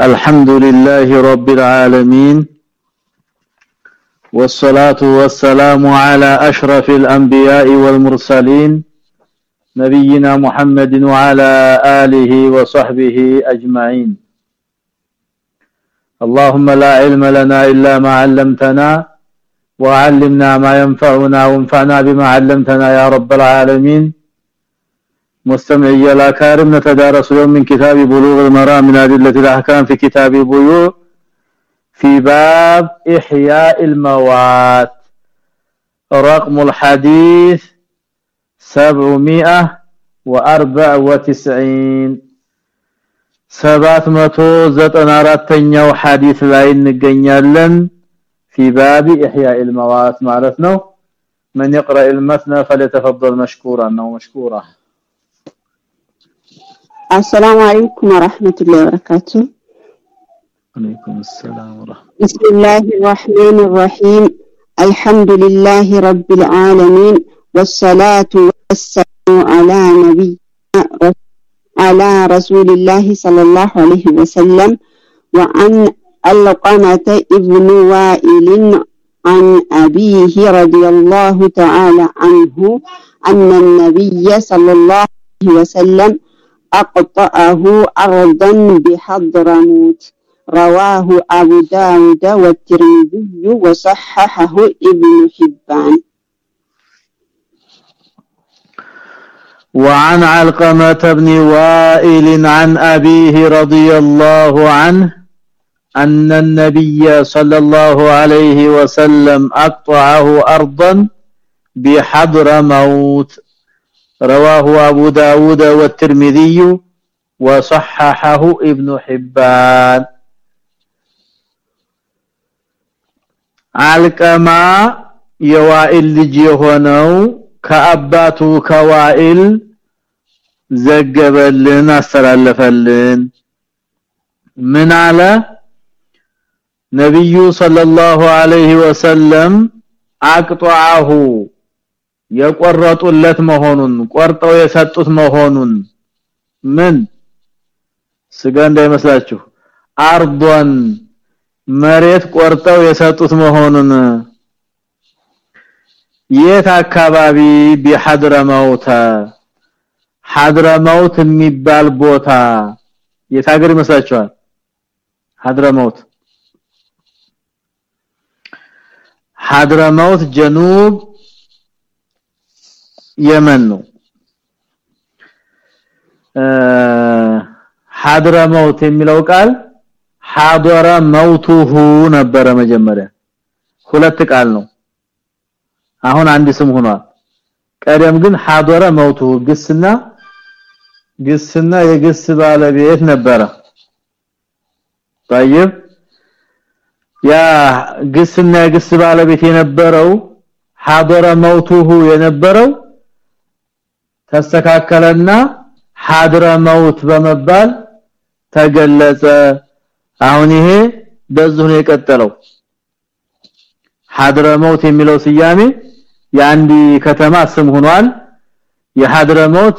الحمد لله رب العالمين والصلاة والسلام على أشرف الأنبياء والمرسلين نبينا محمد وعلى آله وصحبه أجمعين. اللهم لا علم لنا إلا ما علمتنا وعلمنا ما ينفعنا وانفعنا بما علمتنا يا رب العالمين. مستمعي الاكارم نتدارس يوم من كتاب بلوغ المرام من ادله الاحكام في كتاب البيوع في باب احياء الموات رقم الحديث 794 794ኛው ሐዲስ ላይ እንገኛለን في باب احياء الموات ማለት ነው من يقرأ المثنى فليتفضل مشكورا او مشكورا السلام عليكم ورحمة الله وبركاته. عليكم السلام ورحمة بسم الله الرحمن الرحيم. الحمد لله رب العالمين والصلاة والسلام على نبينا على رسول الله صلى الله عليه وسلم وعن القمة ابن وائل عن أبيه رضي الله تعالى عنه أن النبي صلى الله عليه وسلم أقطعه أرضا بحضرموت. رواه أبو داود والترمذي وصححه ابن حبان. وعن علقمة بن وائل عن أبيه رضي الله عنه أن النبي صلى الله عليه وسلم أقطعه أرضا بحضر موت رواه أبو داود والترمذي وصححه ابن حبان አልቀማ የዋኢል ልጅ የሆነው ከአባቱ ከዋኢል ዘገበልን አስተላለፈልን ምን አለ ነብዩ ሰለላሁ ዐለይሂ ወሰለም አቅጧሁ የቆረጡለት መሆኑን ቆርጠው የሰጡት መሆኑን ምን? ስጋ እንዳይመስላችሁ። አርዶን መሬት ቆርጠው የሰጡት መሆኑን የት አካባቢ? ቢሐድረመውት ሐድረመውት የሚባል ቦታ የት ሀገር ይመስላችኋል? ሐድረመውት ሐድረመውት ጀኑብ የመን ነው ሐድረመውት የሚለው ቃል ሐደረ መውቱሁ ነበረ መጀመሪያ ሁለት ቃል ነው አሁን አንድ ስም ሆኗል ቀደም ግን ሐደረ መውቱሁ ግስና ግስና የግስ ባለቤት ነበረ طيب ያ ግስና የግስ ባለቤት የነበረው ሐደረ መውቱሁ የነበረው ተስተካከለና ሐድረ መውት በመባል ተገለጸ። አሁን ይሄ በዚሁ ነው የቀጠለው። ሐድረ መውት የሚለው ስያሜ የአንድ ከተማ ስም ሆኗል። የሐድረ መውት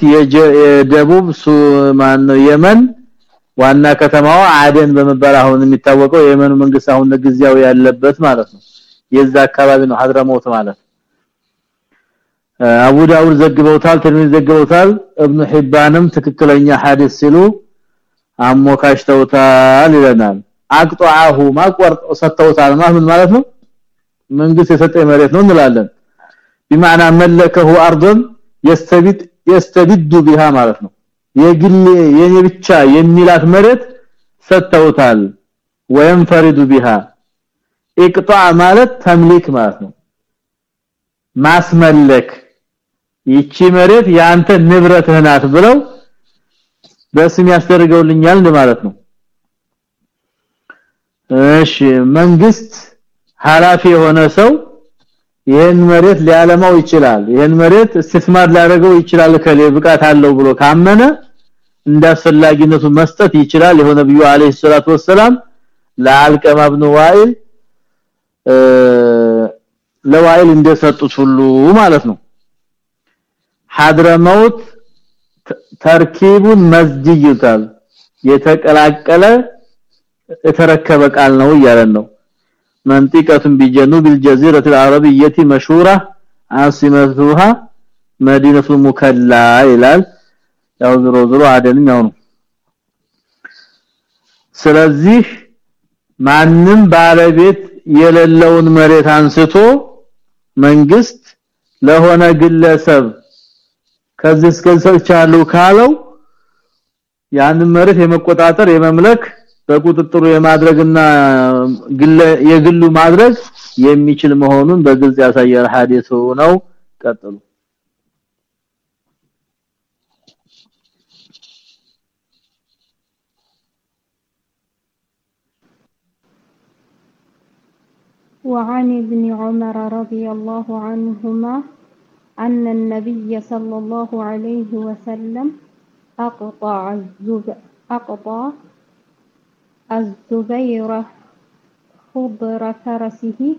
የደቡብ ሱማን የመን ዋና ከተማዋ አደን በመባል አሁን የሚታወቀው የየመኑ መንግስት አሁን ለጊዜያው ያለበት ማለት ነው። የዛ አካባቢ ነው ሐድረ መውት ማለት አቡ ዳውድ ዘግበውታል ተርሚዝ ዘግበውታል ኢብኑ ሒባንም ትክክለኛ ሐዲስ ሲሉ አሞካሽተውታል ይለናል። አቅጧሁ ማቆርጥ ሰተውታል ማለት ማለት ነው? መንግስት የሰጠ መሬት ነው እንላለን። بمعنى ملكه ارض يستبد يستبد بها ማለት ነው። የግል የኔ ብቻ የሚላት መሬት ሰተውታል وينفرد بها اقطع ማለት ተምሊክ ማለት ነው። ማስመለክ። ይቺ መሬት ያንተ ንብረትህ ናት ብለው በስም ያስደርገውልኛል ማለት ነው። እሺ መንግስት ሐላፊ የሆነ ሰው ይሄን መሬት ሊያለማው ይችላል ይሄን መሬት እስትማር ሊያደርገው ይችላል ከሌ ብቃት አለው ብሎ ካመነ እንዳስፈላጊነቱ መስጠት ይችላል። የሆነ ቢዩ አለይሂ ሰላቱ ወሰለም ለአልቀማ ኢብኑ ዋኢል ለዋኢል እንደሰጡት ሁሉ ማለት ነው። ሐድረመውት ተርኪቡን መስጂድ ይታል የተቀላቀለ የተረከበ ቃል ነው እያለን ነው መንጢቀቱን ቢጀኑብ الجزيره العربيه مشهوره عاصمتها مدينه المكلا ይላል ያው ዝሮ ዝሮ አደንም ያው ነው ስለዚህ ማንም ባለቤት የሌለውን መሬት አንስቶ መንግስት ለሆነ ግለሰብ ከዚህ እስከሰልቻሉ ካለው ያንን መሬት የመቆጣጠር የመምለክ በቁጥጥሩ የማድረግና የግሉ ማድረግ የሚችል መሆኑን በግልጽ ያሳያል ሐዲሱ ነው ቀጥሉ وعن ابن عمر رضي الله عنهما أن النبي صلى الله عليه وسلم أقطع الزب أقطع الزبير خضر فرسه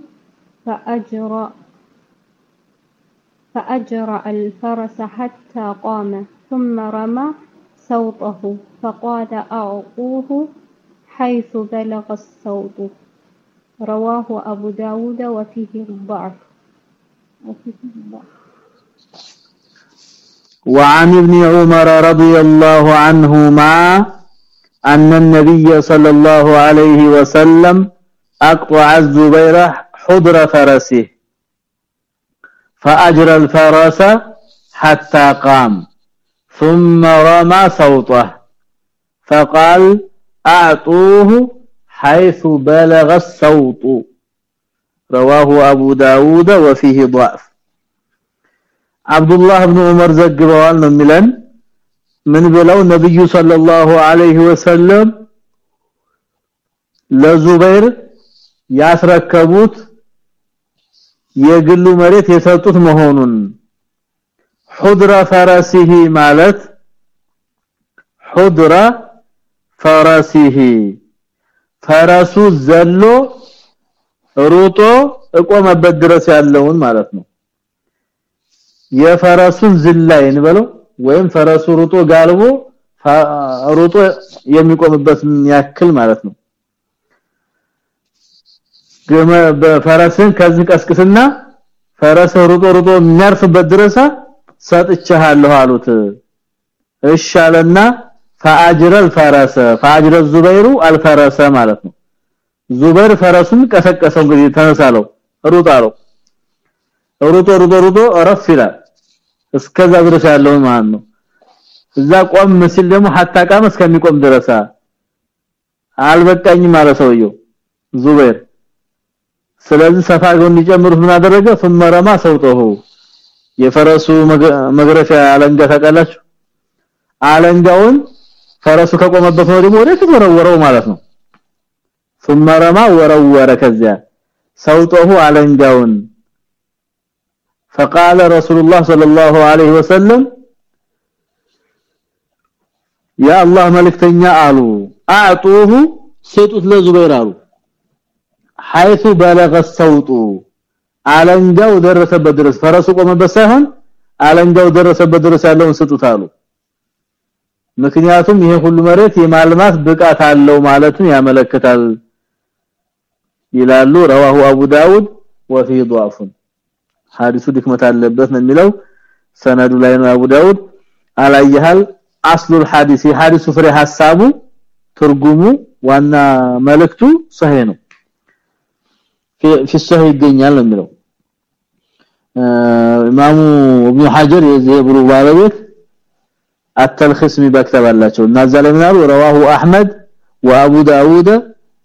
فأجرى فأجرى الفرس حتى قام ثم رمى صوته فقال أعطوه حيث بلغ الصوت. رواه أبو داود وفيه الضعف. وفيه الضعف. وعن ابن عمر رضي الله عنهما أن النبي صلى الله عليه وسلم أقطع الزبير حضر فرسه فأجرى الفرس حتى قام ثم رمى صوته فقال أعطوه حيث بلغ الصوت رواه أبو داود وفيه ضعف. አብዱላህ ኢብኑ ዑመር ዘግበዋል ነው የሚለን። ምን ብለው? ነብዩ ሰለላሁ ዐለይሂ ወሰለም ለዙበይር ያስረከቡት የግሉ መሬት የሰጡት መሆኑን። ሁድራ ፈራሲሂ ማለት ሁድራ ፈራሲሂ ፈራሱ ዘሎ ሩጦ እቆመበት ድረስ ያለውን ማለት ነው። የፈረሱን ዝላይ እንበለው ወይም ፈረሱ ሩጦ ጋልቦ ሩጦ የሚቆምበትን ያክል ማለት ነው። ገመ በፈረስን ከዚህ ቀስቅስና ፈረስ ሩጦ ሩጦ የሚያርፍበት ድረስ ሰጥቻለሁ አሉት። እሻለና ፈአጅረል ፈረሰ ፈአጅረ ዙበይሩ አልፈረሰ ማለት ነው። ዙበይር ፈረሱን ቀሰቀሰው እንግዲህ ተነሳለው ሩጣለው ሩጦ ሩጦ ሩጦ ረፍ ይላል። እስከዛ ድረስ ያለው ማለት ነው። እዛ ቆም ሲል ደግሞ ሐታ ቃም እስከሚቆም ድረስ አልበቃኝ አለ ሰውየው ዙበይር። ስለዚህ ሰፋ ሰፋገው እንዲጨምሩት ምን አደረገ? ፈመረማ ሰውጦሁ የፈረሱ መግረፊያ አለንጋ ታቃላችሁ አለንጋውን ፈረሱ ከቆመበት ደግሞ ወዴት ወረወረው ማለት ነው። ፈመረማ ወረወረ ከዚያ። ሰውጦሁ አለንጋውን። فقال رسول الله صلى الله عليه وسلم يا الله ملكتنيا قالوا اعطوه سيطوت لزبير قالوا حيث بلغ الصوت አለንጃው ደረሰበት ድረስ ፈረሱ ቆመበት ሳይሆን አለንጃው ደረሰበት ድረስ ያለውን ስጡት አሉ ምክንያቱም ይሄ ሁሉ መሬት የማልማት ብቃት አለው ማለቱን ያመለክታል ይላሉ رواه ابو داود وفي ضعف ሐዲሱ ድክመት አለበት ነው የሚለው ሰነዱ ላይ ነው አቡ ዳውድ አላየሃል አስሉል ሐዲስ ሐዲሱ ፍሬ ሐሳቡ ትርጉሙ ዋና መልእክቱ ሰሂህ ነው في الصحيح ይገኛል ነው የሚለው ኢማሙ ኢብኑ ሐጀር የዘብሩ ባለቤት التلخيص የሚባክተባላቸው እና ዘለ ምናሉ رواه احمد وابو داود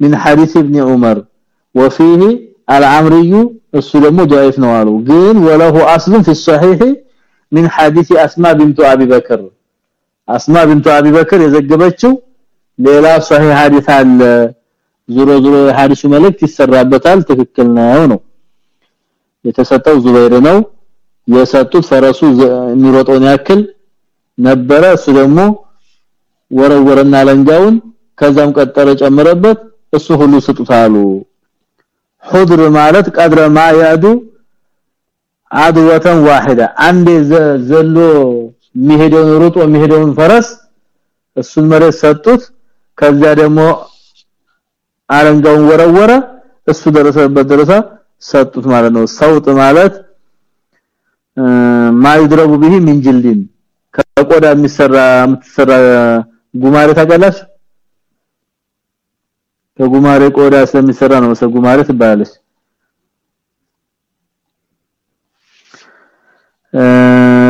من حديث ابن عمر وفيه العمري እሱ ደግሞ ضعيف ነው አሉ ግን وله اصل في الصحيح من حديث اسماء بنت ابي بكر اسماء بنت ابي بكر የዘገበችው ሌላ صحيح ሐዲስ አለ ዙሮ ዙሮ ሐዲሱ መልእክት ይሰራበታል ትክክል ነው ነው የተሰጠው ዙበይር ነው የሰጡት ፈረሱ የሚሮጠውን ያክል ነበረ እሱ ደግሞ ወረወረና ለንጋውን ከዛም ቀጠረ ጨመረበት እሱ ሁሉ ስጡታሉ ሁድር ማለት ቀድረ ማ ያዱ አድወተን ዋሂዳ አንዴ ዘሎ የሚሄደውን ሩጦ የሚሄደውን ፈረስ እሱን መሬት ሰጡት። ከዚያ ደግሞ አረንጋውን ወረወረ እሱ ደረሰበት ደረሰ ሰጡት ማለት ነው። ሰውጥ ማለት ማይድረቡ ቢሂ ሚን ጅልዲን ከቆዳ የሚሰራ የምትሰራ ጉማሬ ታቀላሽ ከጉማሬ ቆዳ ስለሚሰራ ነው ሰው ጉማሬ ትባላለች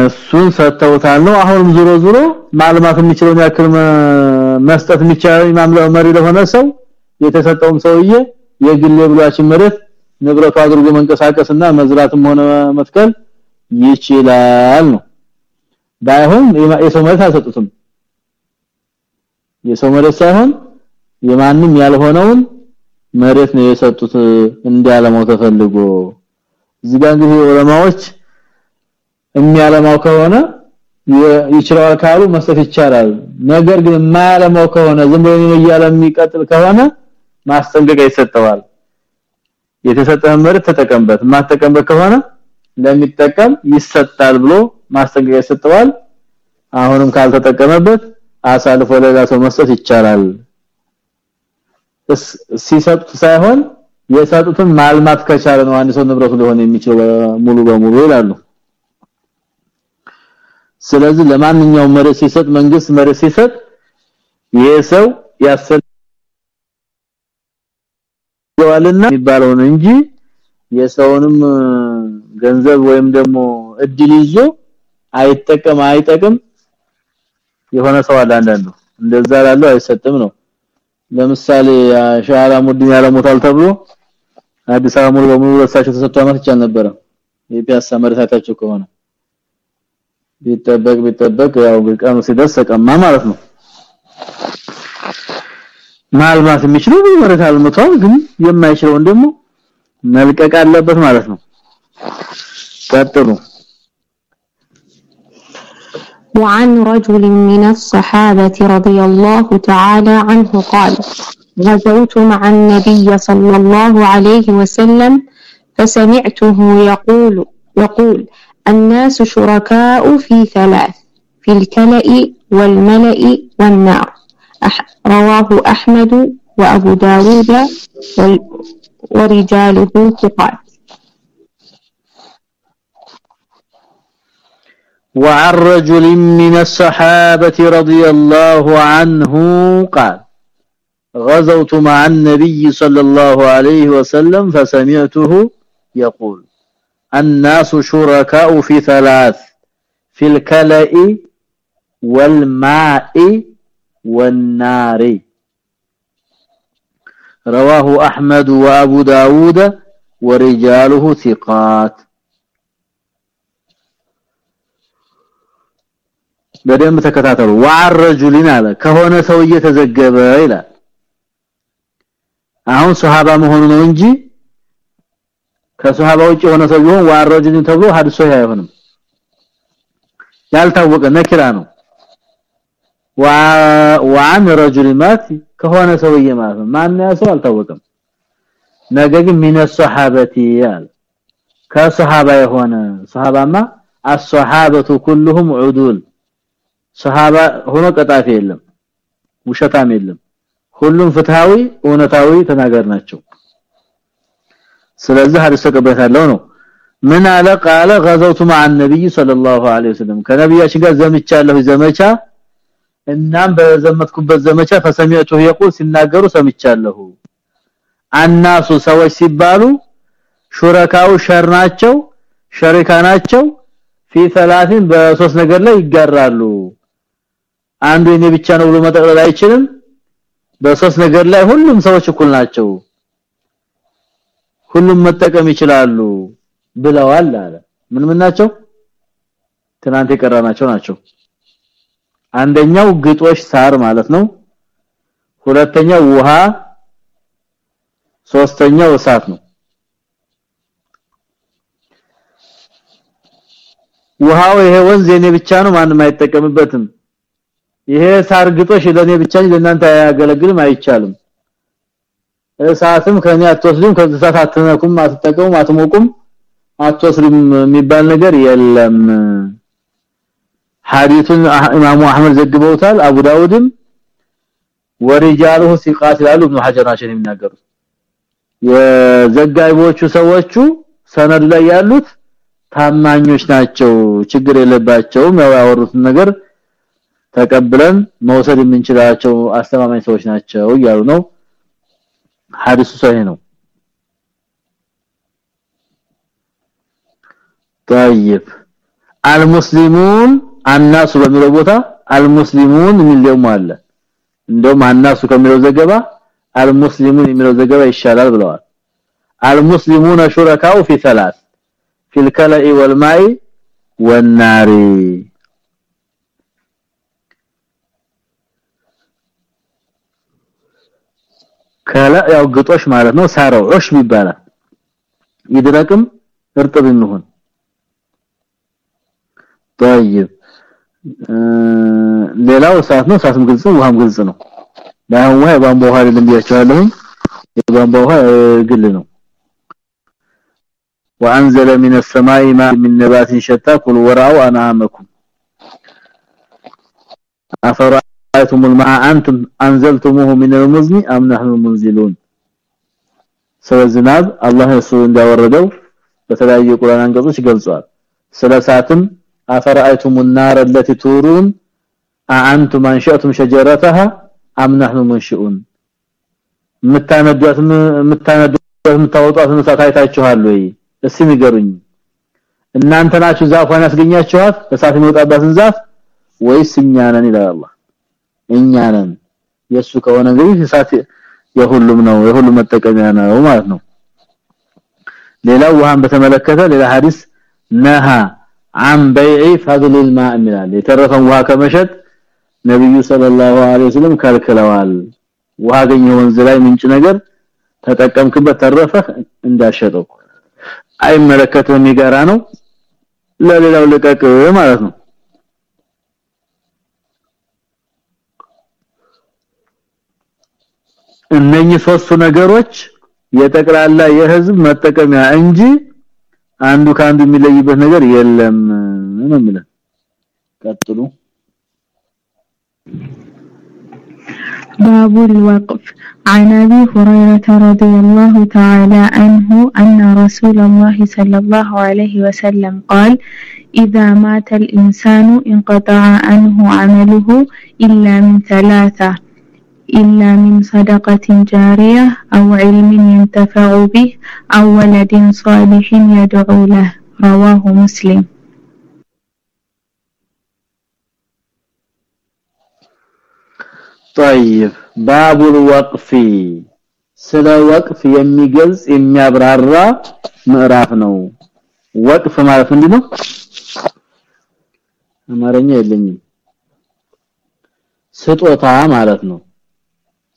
እሱን ሰጥተውታል። ነው አሁንም ዙሮ ዙሮ ማልማት የሚችለው ያክል መስጠት የሚቻለው ማምለው መሪ ለሆነ ሰው የተሰጠውም ሰውዬ የግል ብሏችን መሬት ንብረቱ አድርጎ መንቀሳቀስና መዝራትም ሆነ መትከል ይችላል ነው። ባይሆን የሰው መሬት አልሰጡትም። የሰው መሬት ሳይሆን የማንም ያልሆነውን መሬት ነው የሰጡት እንዲያለማው ተፈልጎ። እዚህ ጋር እንግዲህ ዑለማዎች የሚያለማው ከሆነ ይችላል ካሉ መስጠት ይቻላል። ነገር ግን የማያለማው ከሆነ ዝም ብሎ የሚቀጥል ከሆነ ማስጠንቀቂያ ይሰጠዋል። የተሰጠህ መሬት ተጠቀምበት። ማተቀምበት ከሆነ ለሚጠቀም ይሰጣል ብሎ ማስጠንቀቂያ ይሰጠዋል። አሁንም ካልተጠቀመበት አሳልፎ ለሌላ ሰው መስጠት ይቻላል ሲሰጡት ሳይሆን የሰጡትን ማልማት ከቻለ ነው አንድ ሰው ንብረቱ ሊሆን የሚችለው ሙሉ በሙሉ ይላሉ። ስለዚህ ለማንኛውም መሬት ሲሰጥ መንግስት መሬት ሲሰጥ ይሄ ሰው የሚባለው ነው እንጂ የሰውንም ገንዘብ ወይም ደግሞ እድል ይዞ አይጠቀም አይጠቅም የሆነ ሰው አለ እንደዛ ላለው አይሰጥም ነው ለምሳሌ ሻራ ሙድን ያለሞታል ተብሎ አዲስ አበባ ሙሉ በሙሉ ለሳቸው ተሰጥቶ አመት ይቻል ነበር የፒያሳ መሬታቸው ከሆነ ቢጠበቅ ቢጠበቅ ያው ቀኑ ሲደርስ ተቀማ ማለት ነው። ማልማት የሚችለው መሬት አልምቷል ግን የማይችለውን ደግሞ መልቀቅ አለበት ማለት ነው። ቀጥሉ وعن رجل من الصحابة رضي الله تعالى عنه قال غزوت مع النبي صلى الله عليه وسلم فسمعته يقول يقول الناس شركاء في ثلاث في الكلأ والملأ والنار رواه أحمد وأبو داود ورجاله ثقات. وعن رجل من الصحابة رضي الله عنه قال غزوت مع النبي صلى الله عليه وسلم فسمعته يقول الناس شركاء في ثلاث في الكلأ والماء والنار. رواه أحمد وأبو داود ورجاله ثقات. በደንብ ተከታተሉ። ወአረጁሊን አለ ከሆነ ሰውዬ ተዘገበ ይላል። አሁን ሱሐባ መሆኑ ነው እንጂ ከሱሐባ ውጭ የሆነ ሰው ቢሆን ወአረጁሊን ተብሎ ሐዲሱ አይሆንም። ያልታወቀ ነኪራ ነው። ወአን ረጁል ማት ከሆነ ሰውዬ ማለት ማን ያሰው? አልታወቀም። ነገር ግን ሚነ ሱሐበቲ ያል ከሱሐባ የሆነ ሱሐባማ አስሱሐበቱ ኩልሁም ዑዱል ሱሐባ ሆኖ ቀጣፊ የለም ውሸታም የለም ሁሉም ፍትሃዊ እውነታዊ ተናገር ናቸው ስለዚህ ሐዲስ ተቀበታለው ነው ምን አለ ቃለ غزوت مع النبي صلى الله عليه وسلم ከነብያችን ጋር ዘምቻለሁ ዘመቻ እናም በዘመትኩበት ዘመቻ ፈሰሚዕቱ يقول ሲናገሩ ሰምቻለሁ አናሱ ሰዎች ሲባሉ ሹረካው ሸር ናቸው ሸሪካ ናቸው في ثلاثين በሶስት ነገር ላይ ይጋራሉ አንዱ የኔ ብቻ ነው ብሎ መጠቅለል አይችልም? በሶስት ነገር ላይ ሁሉም ሰዎች እኩል ናቸው። ሁሉም መጠቀም ይችላሉ ብለዋል አለ። ምን ምን ናቸው? ትናንት የቀራናቸው ናቸው። አንደኛው ግጦሽ ሳር ማለት ነው። ሁለተኛው ውሃ ሶስተኛው እሳት ነው። ውሃው ይሄ ወንዝ የኔ ብቻ ነው ማንም አይጠቀምበትም ይሄ ሳር ግጦሽ ለኔ ብቻ ለእናንተ አያገለግልም አይቻልም። እሳትም ከኔ አትወስዱም ከእሳት አትነኩም አትጠቀሙም አትሞቁም አትወስዱም የሚባል ነገር የለም። ሐዲሱን ኢማሙ አህመድ ዘግበውታል አቡ ዳውድም ወሪጃሉሁ ሲቃት ይላሉ ኢብኑ ሐጀር ናቸው የሚናገሩት። የዘጋቢዎቹ ሰዎቹ ሰነድ ላይ ያሉት ታማኞች ናቸው ችግር የለባቸውም ያው ያወሩትን ነገር ተቀብለን መውሰድ የምንችላቸው አስተማማኝ ሰዎች ናቸው እያሉ ነው ሐዲሱ ሰሂህ ነው طيب المسلمون الناس በሚለው ቦታ المسلمون የሚል ደግሞ አለ እንደውም አናሱ ከሚለው ዘገባ المسلمون የሚለው ዘገባ ይሻላል ብለዋል المسلمون شركاء في ثلاث في الكلاء والماء والنار ከላ ያው ግጦሽ ማለት ነው ሳረው ዑሽ ይባላል ይድረቅም እርጥብ ይሁን طيب ሌላው እሳት ነው እሳትም ግልጽ ነው ውሃም ግልጽ ነው ባይሆን ውሃ የቧንቧ ውሃ አይደለም ብያቸዋለሁ የቧንቧ ውሃ ግል ነው وانزل من السماء ماء من نبات شتى كل ورعوا انعامكم افرأيتم الماء انتم انزلتموه من المزن ام نحن المنزلون ስለዝናብ አላህ እሱ እንዳወረደው በተለያዩ ቁርአን አንቀጾች ገልጿል ስለሳትም አፈራአይቱም النار التي تورون أأنتم أنشأتم شجرتها أم نحن منشئون ምታነዷት ምታነዷት ምታወጧት እሳት አይታችኋል ወይ እስኪ ንገሩኝ እናንተ ናችሁ ዛፏን ያስገኛችኋት እሳት የሚወጣባትን ዛፍ ወይስ እኛ ነን ይላል አላህ እኛ ነን የሱ ከሆነ እንግዲህ እሳት የሁሉም ነው የሁሉም መጠቀሚያ ነው ማለት ነው ሌላው ውሃን በተመለከተ ሌላ ሐዲስ ነሃ عن بيع فضل الماء ይላል የተረፈን ውሃ ከመሸጥ ነብዩ ሰለላሁ ዐለይሂ ወሰለም ከልክለዋል ውሃ ገኘ ወንዝ ላይ ምንጭ ነገር ተጠቀምክበት ተረፈህ እንዳሸጠው አይመለከተውም ይጋራ ነው ለሌላው ልቀቅ ማለት ነው እነኚህ ሶስቱ ነገሮች የጠቅላላ የህዝብ መጠቀሚያ እንጂ አንዱ ካንዱ የሚለይበት ነገር የለም ነው የሚለው ቀጥሉ باب الوقف عن ابي هريره رضي الله تعالى عنه ان رسول الله صلى الله عليه وسلم قال اذا مات الانسان انقطع عنه عمله الا من ثلاثه إلا من صدقة جارية أو علم ينتفع به أو ولد صالح يدعو له رواه مسلم طيب باب الوقف ስለ ወቅፍ የሚገልጽ የሚያብራራ ምዕራፍ ነው ወቅፍ ማለት ምንድነው አማርኛ የለኝም ስጦታ ማለት ነው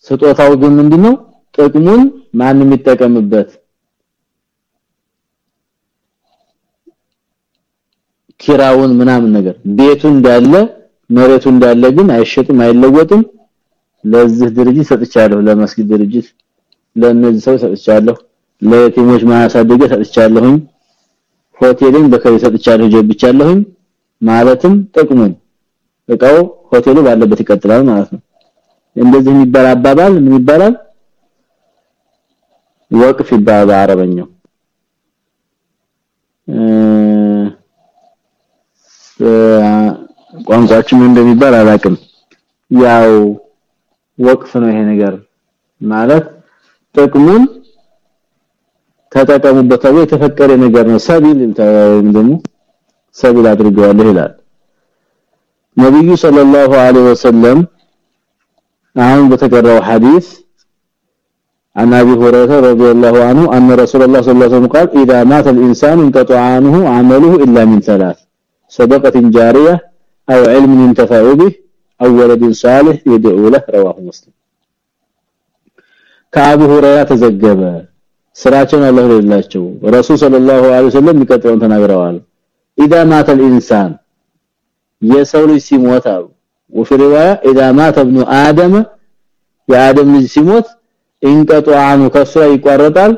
ስጦታው ግን ምንድነው? ጥቅሙን ማን የሚጠቀምበት? ኪራውን ምናምን ነገር ቤቱ እንዳለ መሬቱ እንዳለ ግን አይሸጥም አይለወጥም። ለዚህ ድርጅት ሰጥቻለሁ ለመስጊድ ድርጅት ለነዚህ ሰው ሰጥቻለሁ ለየቲሞች ማሳደጊያ ሰጥቻለሁኝ ሆቴልን በከይ ሰጥቻለሁ ጀብቻለሁኝ ማለትም ጥቅሙን እቃው ሆቴሉ ባለበት ይቀጥላል ማለት ነው እንደዚህ የሚባል አባባል ምን ይባላል? ወቅፍ ይባላል በአረበኛው። ቋንቋችን እንደሚባል አላቅም ያው ወቅፍ ነው ይሄ ነገር ማለት ጥቅሙን ተጠቀሙበት ተብሎ የተፈቀደ ነገር ነው። ሰቢል ወይም ደግሞ ሰቢል አድርገዋለሁ ይላል። ነብዩ ሰለላሁ ዐለይሂ ወሰለም አሁን በተቀረው ሐዲስ عن ابي هريره رضي الله عنه ان رسول الله صلى الله عليه وسلم قال اذا مات الانسان انقطع عنه عمله الا من ثلاث صدقه جاريه او علم ينتفع به او ولد صالح يدعو له رواه مسلم ከአቡ ሁረይራ ተዘገበ ስራቸውን አላህ ይላቸው ረሱል ሰለላሁ ዐለይሂ ወሰለም የሚቀጥለውን ተናግረዋል اذا مات الانسان የሰው ልጅ ሲሞት አሉ وفي روايه اذا مات ابن ادم የአደም ልጅ ሲሞት እንቀጧኑ ከሱ ይቋረጣል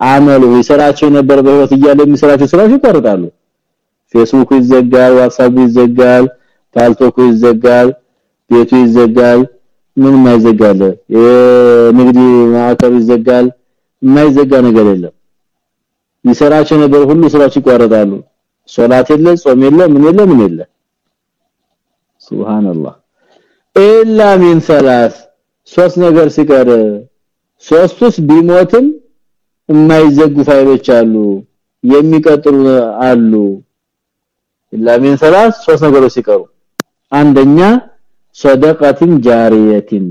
አመሉ ይሰራቸው የነበረ በህይወት እያለ የሚሰራቸው ስራዎች ይቋረጣሉ ፌስቡክ ይዘጋል ዋትስአፕ ይዘጋል ታልቶክ ይዘጋል ቤቱ ይዘጋል ምን ማይዘጋለ የንግድ ማዕከል ይዘጋል የማይዘጋ ነገር የለም ይሰራቸው ነበር ሁሉ ስራዎች ይቋረጣሉ ሶላት የለ ጾም የለ ምን የለ ምን የለ ሱብሃንአላህ إلا من ثلاث ሶስት ነገር ሲቀር ሶስቱስ ቢሞትም የማይዘጉ ፋይሎች አሉ የሚቀጥሉ አሉ። ኢላ ሚን ሰላስ ሶስት ነገሮች ሲቀሩ አንደኛ ሰደቀትን ጃሪየቲን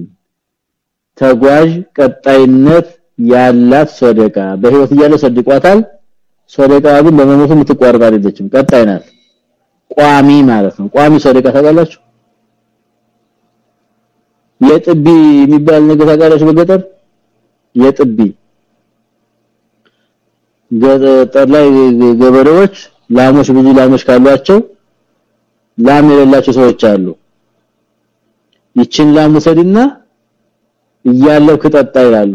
ተጓዥ ቀጣይነት ያላት ሰደቃ። በህይወት እያለ ሰድቋታል። ሰደቃ ግን በመሞቱ የምትቋረጥ አይደለችም። ቀጣይ ናት። ቋሚ ማለት ነው። ቋሚ ሰደቃ ታውቃላችሁ የጥቢ የሚባል ነገር ታውቃላችሁ በገጠር? የጥቢ ገጠር ላይ ገበሬዎች ላሞች ብዙ ላሞች ካሏቸው ላም የሌላቸው ሰዎች አሉ። ይችን ላም ወሰድና እያለው ከጠጣ ይላሉ።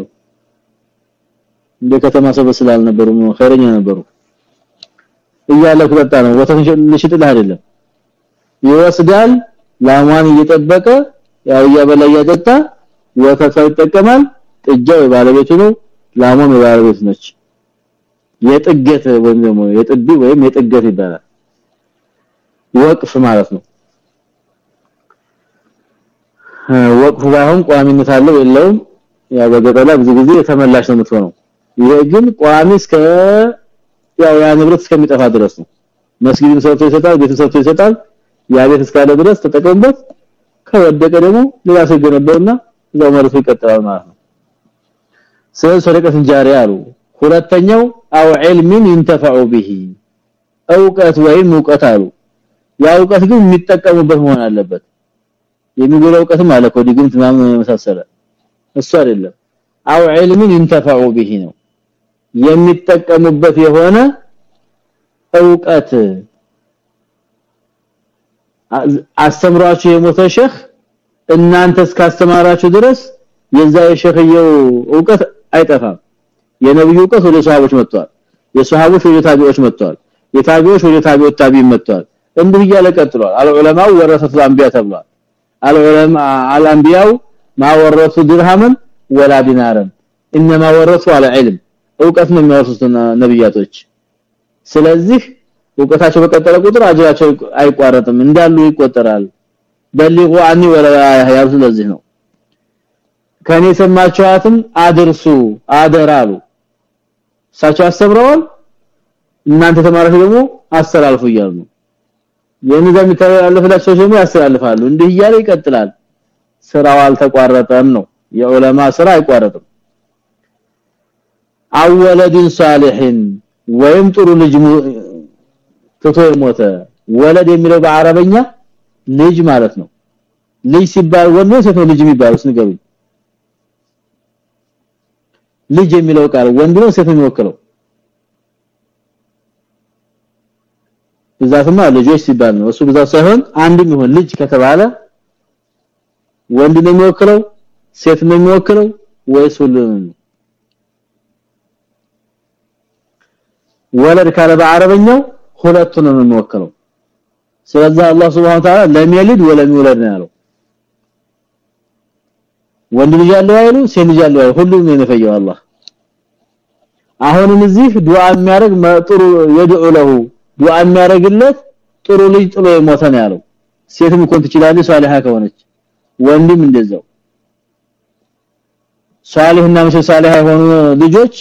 እንደ ከተማ ሰው ስላልነበሩ ኸይረኛ ነበሩ። እያለው ከጠጣ ነው። ወተት ልሽጥልህ አይደለም። ይወስዳል ላሟን እየጠበቀ ያው እያበላ እያጠጣ ወተት ይጠቀማል ጥጃው የባለቤቱ ነው ላሟም የባለቤቱ ነች። የጥገት ወይም ደግሞ የጥቢ ወይም የጥገት ይባላል። ወቅፍ ማለት ነው። ወቅፍ ባይሆን ቋሚነት አለው የለውም። ያው በገጠላ ብዙ ጊዜ የተመላሽ ነው የምትሆነው። ይሄ ግን ቋሚ እስከ ያው ያ ንብረት እስከሚጠፋ ድረስ ነው። መስጊድም ሰርቶ ይሰጣል ቤት ሰርቶ ይሰጣል። ያ ቤት እስካለ ድረስ ተጠቀምበት ከወደቀ ደግሞ ሌላ ሰገ ነበርና እዛው መርሶ ይቀጥላል ማለት ነው። ስለ ሰደቀት ጃሪያ አሉ። ሁለተኛው አው ዒልሚን ይንተፈዑ ቢሂ እውቀት ወይም እውቀት አሉ። ያ ግን የሚጠቀሙበት መሆን አለበት። የሚጎላ እውቀት ማለት ኮዲ ግን ተማም መሳሰለ እሱ አይደለም። አው ዒልሚን ይንተፈዑ ቢሂ ነው። የሚጠቀሙበት የሆነ እውቀት አስተምሯችሁ የሞተ ሸህ እናንተ እስካስተማራችሁ ድረስ የዛ የሸህየው እውቀት አይጠፋም የነብዩ እውቀት ወደ ሷሃቦች መጥቷል የሷሃቦች ወደ ታቢዎች መጥቷል የታቢዎች ወደ ታቢዎች ታቢይ መጥቷል እንዲህ እያለ ቀጥሏል አልዑለማው ወረሰቱ አንቢያ ተብሏል አልዑለማ አልአንቢያው ማወረሱ ድርሃምን ወላ ዲናርን انما ወረሱ على علم እውቀት ነው የሚወርሱት ነብያቶች ስለዚህ እውቀታቸው በቀጠለ ቁጥር አጅራቸው አይቋረጥም። እንዳሉ ይቆጠራል። በሊጉ አኒ ወላ ያዙ ለዚህ ነው። ከኔ ሰማችኋትም አድርሱ አደራሉ እሳቸው አስተምረዋል እናንተ ተማሪዎች ደግሞ አስተላልፉ ነው። የነዛ የሚተላለፍላቸው ደግሞ ያስተላልፋሉ። እንዲህ እያለ ይቀጥላል። ስራው አልተቋረጠም ነው። የዑለማ ስራ አይቋረጥም። አወለድን ሳሊህን ወይም ጥሩ ልጅ ትቶ የሞተ ወለድ የሚለው በአረበኛ ልጅ ማለት ነው። ልጅ ሲባል ወንድ ሴት ልጅ የሚባለው ንገሩኝ ልጅ የሚለው ቃል ወንድ ነው ሴት የሚወክለው? ብዛትማ ልጆች ሲባል ነው። እሱ ብዛት ሳይሆን አንድም ይሁን ልጅ ከተባለ ወንድ ነው የሚወክለው? ሴት ነው የሚወክለው? ወይስ ሁሉንም ወለድ ካለ በአረበኛው ሁለቱንም ነው የሚወክለው ስለዚህ አላህ Subhanahu Wa Ta'ala ወለም ይወለድ ነው ያለው። ወንድ ልጅ ያለው አይሉ ሴት ልጅ ያለው አይሉ ሁሉም ነው የፈየው አላህ። አሁንም እዚህ ዱዓ የሚያደርግ ጥሩ የድዑ ለሁ ዱዓ የሚያደርግለት ጥሩ ልጅ ጥሎ የሞተ ነው ያለው። ሴትም እንኳን ትችላለች ሷሊሃ ከሆነች። ወንድም እንደዛው። ሷሊህና መቼ ሷሊሃ የሆኑ ልጆች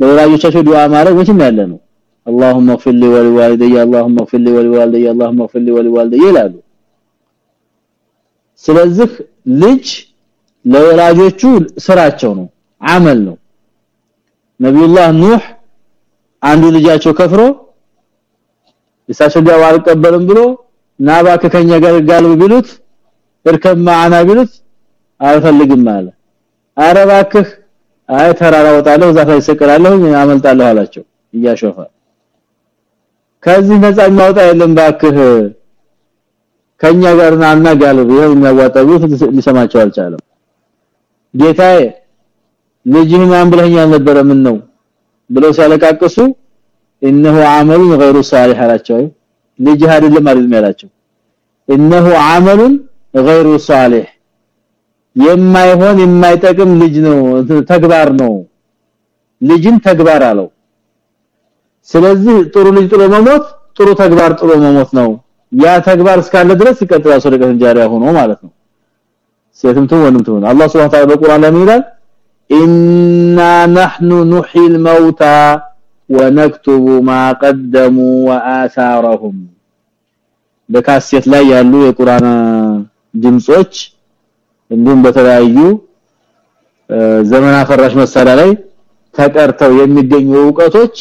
ለወላጆቻቸው ዱዓ ማድረግ መቼም ያለ ነው اللهم اغفر لي ولوالدي اللهم اغفر لي ولوالدي اللهم اغفر لي ولوالدي ይላሉ ስለዚህ ልጅ ለወላጆቹ ስራቸው ነው አመል ነው ነብዩላህ ኑህ አንዱ ልጃቸው ከፍሮ እሳቸው ዳዋ አልቀበልም ብሎ ናባ ከከኛ ጋር ጋልብ ቢሉት እርከም ማዕና ቢሉት አልፈልግም አለ አረባክህ አይ ተራራ ወጣለሁ ዛፍ ላይ ሰቀላለሁ አመልጣለሁ አላቸው እያሾፈ ከዚህ ነፃ የሚያወጣ የለም ባክህ ከኛ ጋር ናና ጋልብ ይሄው የሚያዋጣው ሊሰማቸው አልቻለም ጌታዬ ልጅህ ማን ብለኛ ነበር ምን ነው ብለው ሲያለቃቅሱ انه عمل غير صالح አላቸው ልጅ አይደለም አይደለም ያላቸው انه عمل غير صالح የማይሆን የማይጠቅም ልጅ ነው ተግባር ነው ልጅን ተግባር አለው ስለዚህ ጥሩ ልጅ ጥሎ መሞት ጥሩ ተግባር ጥሎ መሞት ነው። ያ ተግባር እስካለ ድረስ ይቀጥላል ሰደቀተ ጃሪያ ሆኖ ማለት ነው። ሴትም ትሁን ወንድም አላህ Subhanahu Ta'ala በቁርአን ላይ ይላል? ኢና ነህኑ ኑሂል መውታ ወነክቱቡ ማ ቀደሙ ወአሳረሁም። በካሴት ላይ ያሉ የቁርአን ድምጾች እንዲሁም በተለያዩ ዘመን አፈራሽ መሳሪያ ላይ ተቀርተው የሚገኙ ዕውቀቶች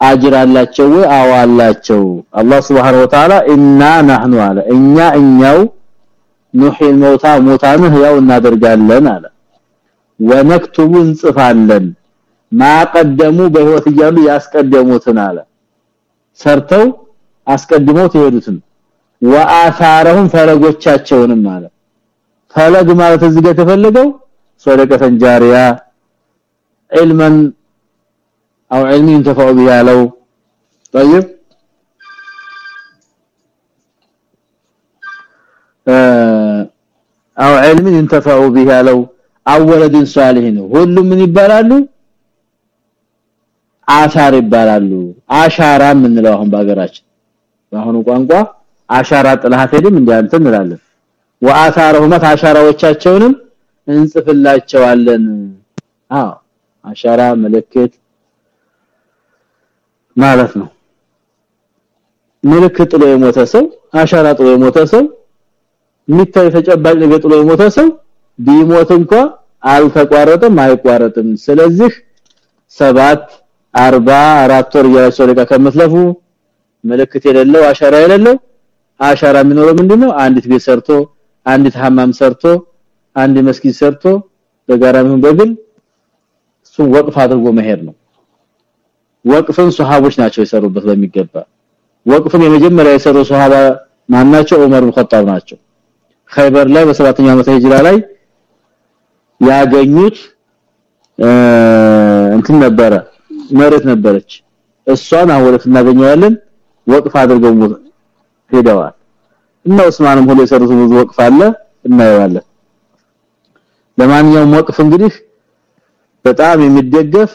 አጅር አላቸው ወይ አዋላቸው አላህ Subhanahu Wa Ta'ala ኢና ነህኑ አለ እኛ እኛው ኑሂል መውታ ሞታን ያው እናደርጋለን አለ ወነክቱቡ እንጽፋለን ማቀደሙ በህይወት እያሉ ያስቀደሙትን አለ ሰርተው አስቀድመው ተሄዱትን ወአሳረሁም ፈለጎቻቸውንም አለ ፈለግ ማለት እዚህ ጋር ተፈልገው ሰደቀተን ጃሪያ علما او علم ينتفع به لو طيب او علم ينتفع به لو او ولد صالح ሁሉም ምን ይባላሉ አሻር ይባላሉ አሻራ የምንለው አሁን በአገራችን በአሁኑ ቋንቋ አሻራ ጥላት ሄድም እንዲያንተ እንላለን ወአሳረሁማ አሻራዎቻቸውንም እንጽፍላቸዋለን አዎ አሻራ ምልክት ማለት ነው። ምልክት ጥሎ የሞተ ሰው አሻራ ጥሎ የሞተ ሰው የሚታይ ተጨባጭ ነገር ጥሎ የሞተ ሰው ቢሞት እንኳን አልተቋረጠም አይቋረጥም። ስለዚህ ሰባት አርባ አራት ወር ያለው ደቂቃ ከምትለፉ ምልክት የሌለው አሻራ የሌለው አሻራ የሚኖረው ምንድነው? አንዲት ቤት ሰርቶ አንዲት ሐማም ሰርቶ አንድ መስጊድ ሰርቶ በጋራ ምን በግል እሱ ወቅፍ አድርጎ መሄድ ነው ወቅፍን ሱሐቦች ናቸው የሰሩበት በሚገባ። ወቅፍን የመጀመሪያ የሰሩ ሱሐባ ማናቸው? ዑመር ኢብኑ ኸጣብ ናቸው። ኸይበር ላይ በሰባተኛው ዓመተ ሂጅራ ላይ ያገኙት እንትን ነበረ መሬት ነበረች። እሷን አሁን እናገኘዋለን። ወቅፍ አድርገው ሄደዋል። እና ዑስማንም ሁሉ የሰሩት ብዙ ወቅፍ አለ እናየዋለን። ለማንኛውም ወቅፍ እንግዲህ በጣም የሚደገፍ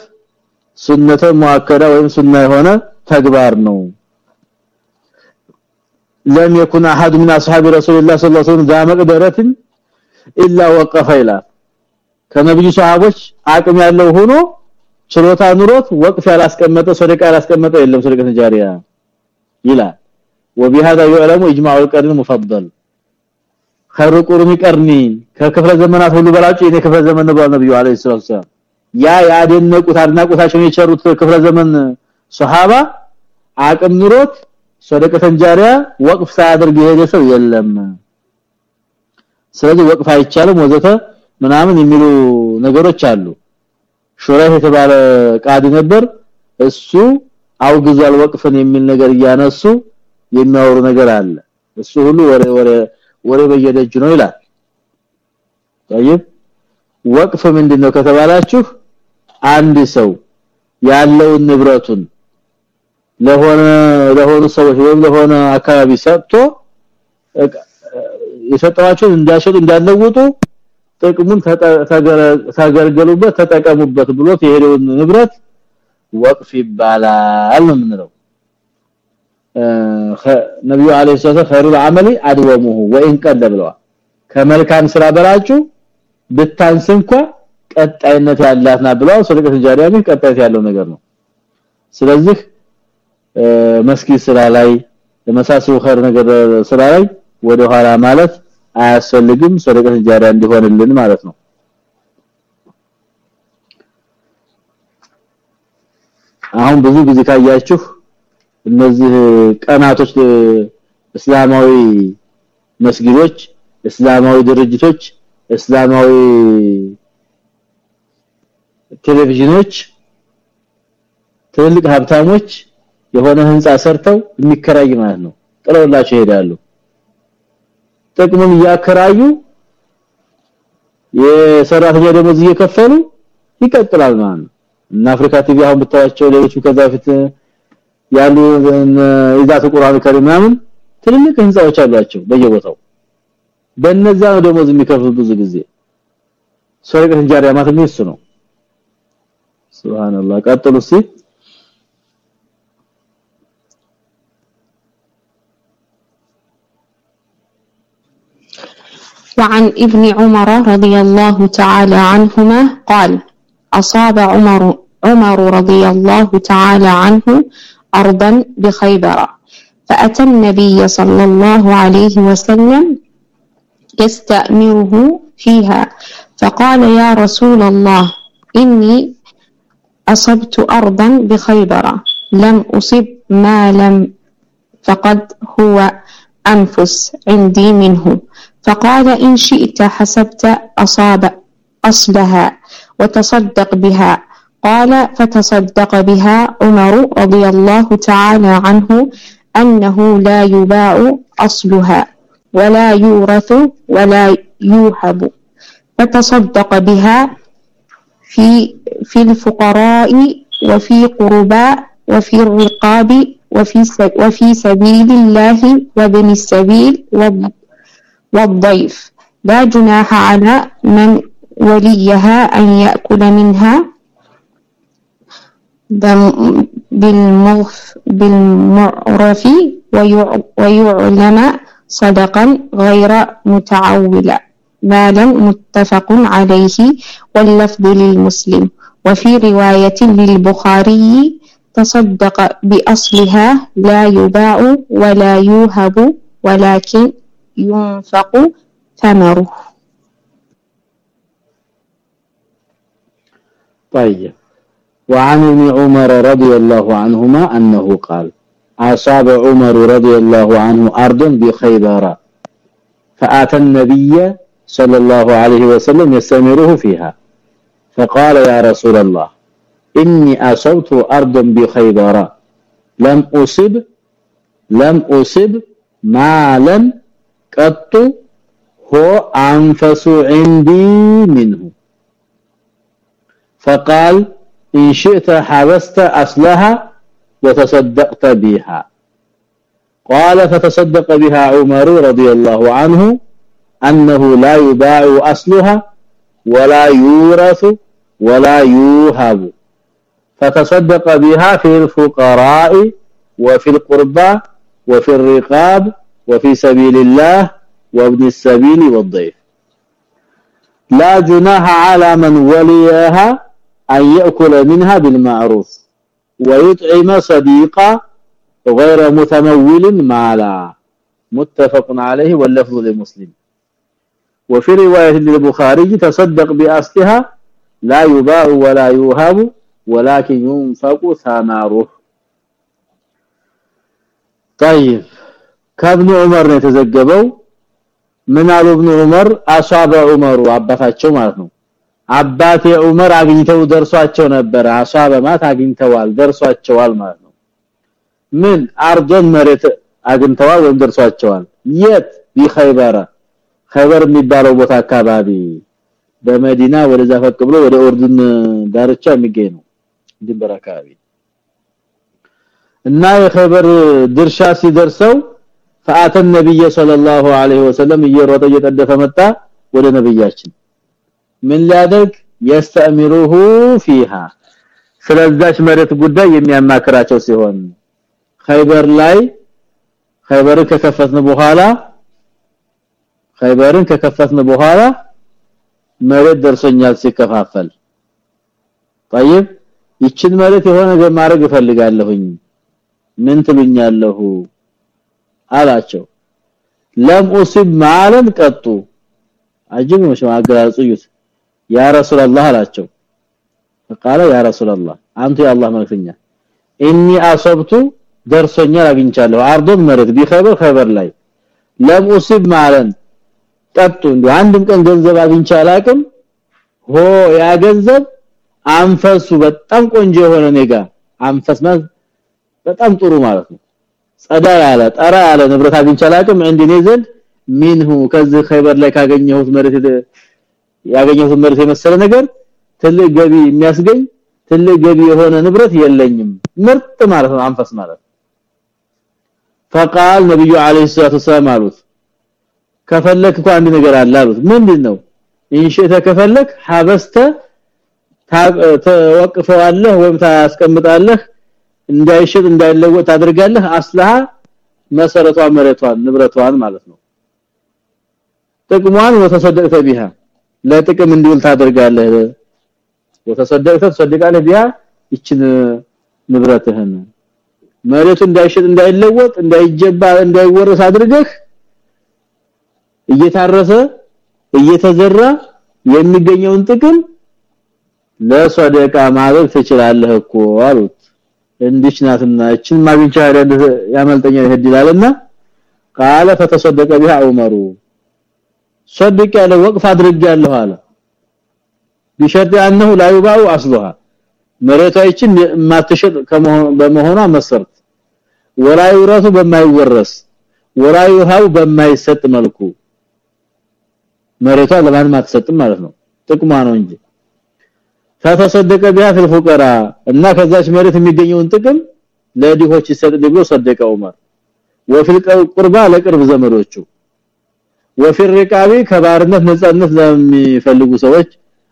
ሱነተ ሙአከዳ ወይም ሱና የሆነ ተግባር ነው لم يكن احد من اصحاب رسول الله صلى الله عليه وسلم ذا مقدره الا وقف ይላል ከነብዩ ሰሃቦች አቅም ያለው ሆኖ ችሎታ ኑሮት ወቅፍ ያላስቀመጠ ሰደቃ ያላስቀመጠ የለም ሰደቃ ጃሪያ ይላል وبهذا يعلم اجماع القرن المفضل خير قرون قرني ከክፍለ ዘመናት ሁሉ በላጭ የኔ ክፍለ ዘመን ነው ነብዩ አለይሂ ሰላም ያ ያደነቁት አድናቆታቸውን የቸሩት ክፍለ ዘመን ሱሐባ አቅም ኑሮት ሰደቀተን ጃሪያ ወቅፍ ሳያደርግ የሄደ ሰው የለም ስለዚህ ወቅፍ አይቻልም ወዘተ ምናምን የሚሉ ነገሮች አሉ ሹራህ የተባለ ቃዲ ነበር እሱ አውግዟል ወቅፍን የሚል ነገር እያነሱ የሚያወሩ ነገር አለ እሱ ሁሉ ወሬ ወሬ ወሬ በየደጅ ነው ይላል طيب ወቅፍ ምንድነው ከተባላችሁ አንድ ሰው ያለውን ንብረቱን ለሆነ ለሆነ ሰዎች ወይም ለሆነ አካባቢ ሰጥቶ የሰጠዋቸውን እንዳሸጡ እንዳለውጡ ጥቅሙን ተገለገሉበት ተጠቀሙበት ብሎት የሄደውን ንብረት ወቅፍ ይባላል ነው ነብዩ አለይሂ ሰላም ኸይሩል አመሊ አድወሙሁ ወኢን ቀለ ብለዋል። ከመልካም ስራ በላጩ ብታንስ እንኳን ቀጣይነት ያላትና ብለው ሰደቀተ ጃሪያ ግን ቀጣይነት ያለው ነገር ነው። ስለዚህ መስጊድ ስራ ላይ የመሳሰሉ ኸይር ነገር ስራ ላይ ወደ ኋላ ማለት አያስፈልግም። ሰደቀተ ጃሪያ እንዲሆንልን ማለት ነው። አሁን ብዙ ጊዜ ካያችሁ እነዚህ ቀናቶች እስላማዊ መስጊዶች እስላማዊ ድርጅቶች እስላማዊ ቴሌቪዥኖች ትልልቅ ሀብታሞች የሆነ ህንጻ ሰርተው የሚከራይ ማለት ነው። ጥለውላቸው ይሄዳሉ። ጥቅሙን እያከራዩ የሰራተኛ ደሞዝ እየከፈሉ ይቀጥላል ማለት ነው። እና አፍሪካ ቲቪ አሁን ብታያቸው ሌሎች ከዛ ፊት ያሉ إذاعة القرآن الكريم ምናምን ትልልቅ ህንጻዎች አሏቸው በየቦታው። በነዛ ደሞዝ የሚከፍሉት ብዙ ጊዜ። ሶሪቀት ጃሪያ ማለት ነው سبحان الله. قتلوا سي وعن ابن عمر رضي الله تعالى عنهما قال أصاب عمر عمر رضي الله تعالى عنه أرضا بخيبر فأتى النبي صلى الله عليه وسلم يستأمره فيها فقال يا رسول الله إني أصبت أرضا بخيبر لم أصب ما لم فقد هو أنفس عندي منه. فقال إن شئت حسبت أصاب أصلها وتصدق بها. قال فتصدق بها عمر رضي الله تعالى عنه أنه لا يباع أصلها ولا يورث ولا يوهب. فتصدق بها في في الفقراء وفي قرباء وفي الرقاب وفي وفي سبيل الله وابن السبيل والضيف. لا جناح على من وليها أن يأكل منها بالمعرف ويعلم صدقا غير متعولا. مالا متفق عليه واللفظ للمسلم. وفي رواية للبخاري تصدق بأصلها لا يباع ولا يوهب ولكن ينفق ثمره. طيب. وعن ابن عمر رضي الله عنهما أنه قال أصاب عمر رضي الله عنه أرض بخيبر فآتى النبي صلى الله عليه وسلم يستمره فيها. فقال يا رسول الله إني أصبت أرضا بخيبر لم أصب لم أصب مالا قط هو أنفس عندي منه. فقال إن شئت حبست أصلها وتصدقت بها. قال فتصدق بها عمر رضي الله عنه أنه لا يباع أصلها ولا يورث ولا يوهب. فتصدق بها في الفقراء وفي القربى وفي الرقاب وفي سبيل الله وابن السبيل والضيف. لا جناح على من وليها أن يأكل منها بالمعروف ويطعم صديقا غير متمول مالا. متفق عليه واللفظ لمسلم. وفي رواية للبخاري تصدق بأصلها لا يباع ولا يوهب ولكن ينفق ثماره طيب ከብኑ ዑመር ነው የተዘገበው ምን አሉ ኢብኑ ዑመር አሷበ ዑመሩ አባታቸው ማለት ነው አባቴ ዑመር አግኝተው ደርሷቸው ነበር አሷበ ማለት አግኝተዋል ደርሷቸዋል ማለት ነው ምን አርዶን መሬት አግኝተዋል ወይም ደርሷቸዋል የት ቢኸይበራ ኸይበር የሚባለው ቦታ አካባቢ በመዲና ወደዛ ፈቅ ብሎ ወደ ኦርዱን ዳርቻ የሚገኝ ነው ድንበር አካባቢ እና የኸይበር ድርሻ ሲደርሰው فاتى النبي صلى الله عليه وسلم እየሮጠ እየጠደፈ መጣ ወደ ነብያችን ምን ሊያደርግ يستأمره فيها ስለዛች መሬት ጉዳይ የሚያማክራቸው ሲሆን ኸይበር ላይ ኸይበርን ከከፈትን በኋላ ኸይበርን ከከፈትን በኋላ መሬት ደርሶኛል ሲከፋፈል طيب ይችን መሬት የሆነ ነገር ማድረግ እፈልጋለሁኝ ምን ትሉኛለሁ አላቸው ለም ኡሲብ ማለን ቀጡ አጅብ ነው አገራጹ ይስ ያ ረሱላህ አላቸው فقال يا رسول الله አንተ የአላህ መልእክተኛ ኢኒ አሰብቱ ደርሶኛል አግኝቻለሁ አርዶን መሬት ቢኸይበር ኸይበር ላይ ለም ኡሲብ ማለን ቀጡ እንዴ አንድም ቀን ገንዘብ አግኝቻ አላቅም ሆ ያ ገንዘብ አንፈሱ በጣም ቆንጆ የሆነ ኔጋ አንፈስ ማለት በጣም ጥሩ ማለት ነው ጸዳ ያለ ጠራ ያለ ንብረት አግኝቻ አላቅም እንደኔ ዘንድ ሚንሁ ከዚህ ኸይበር ላይ ካገኘሁት መሬት ያገኘሁት መሬት የመሰለ ነገር ትልቅ ገቢ የሚያስገኝ ትልቅ ገቢ የሆነ ንብረት የለኝም ምርጥ ማለት ነው አንፈስ ማለት فقال ነብዩ አለይሂ ሰላቱ ሰላም አሉት ከፈለክ አንድ ነገር አለ አሉት። ምንድነው? ኢንሽተ ከፈለክ ሐበስተ ተወቅፈዋለህ ወይም ታስቀምጣለህ እንዳይሸጥ እንዳይለወጥ ታደርጋለህ። አስላሃ መሰረቷ መሬቷን ንብረቷን ማለት ነው። ጥቅሟን ወተሰደቀተ ቢሃ ለጥቅም እንዲውል ታደርጋለህ። ወተሰደቀተ ተሰደቃለህ ቢሃ ይችን ንብረትህን። መሬቱ እንዳይሸጥ እንዳይለወጥ እንዳይጀባ እንዳይወረስ አድርገህ እየታረሰ እየተዘራ የሚገኘውን ጥቅም ለሰደቃ ማድረግ ትችላለህ እኮ አሉት። እንዲች ናትና እችን ማግኘቻ አይደል ያመልጠኛል ይሄድላልና ቃለ ፈተሰደቀ بها ዑመሩ። ሰደቀ ያለ ወቅፍ አድርጌያለሁ አለ። ቢሸጥ ያነሁ لا يباع اصلها መሬቷ ይችን ማትሸጥ በመሆኗ መሰርት ወላይ ይውረሱ በማይወረስ ወላይ ይሃው በማይሰጥ መልኩ። መሬቷ ለማንም አትሰጥም ማለት ነው ጥቅሟ ነው እንጂ ተተሰደቀ ቢያ في الفقراء እና ከዛች መሬት የሚገኘውን ጥቅም ለዲሆች ይሰጥ ብሎ ሰደቀ ዑመር وفي القربى ለቅርብ ዘመዶቹ وفي الرقاب ከባርነት ነጻነት ለሚፈልጉ ሰዎች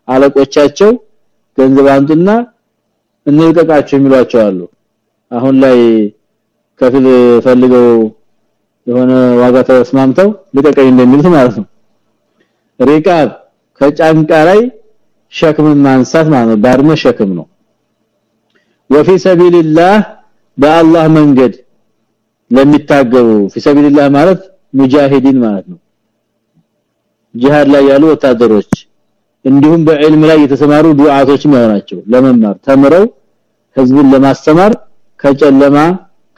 አለቆቻቸው ገንዘብ አንጡና እንልቀቃቸው የሚሏቸው አሉ አሁን ላይ ከፊል ፈልገው የሆነ ዋጋ ተስማምተው ልቀቀኝ እንደሚሉት ማለት ነው ሪቃብ ከጫንቃ ላይ ሸክም ማንሳት ማለት ባርነ ሸክም ነው وفي سبيل الله በአላህ መንገድ ለሚታገሩ في سبيل الله ማለት ሙጃሂዲን ማለት ነው ጂሃድ ላይ ያሉ ወታደሮች እንዲሁም በዕልም ላይ የተሰማሩ ዱዓቶችም ያወናቸው ለመማር ተምረው ህዝብን ለማስተማር ከጨለማ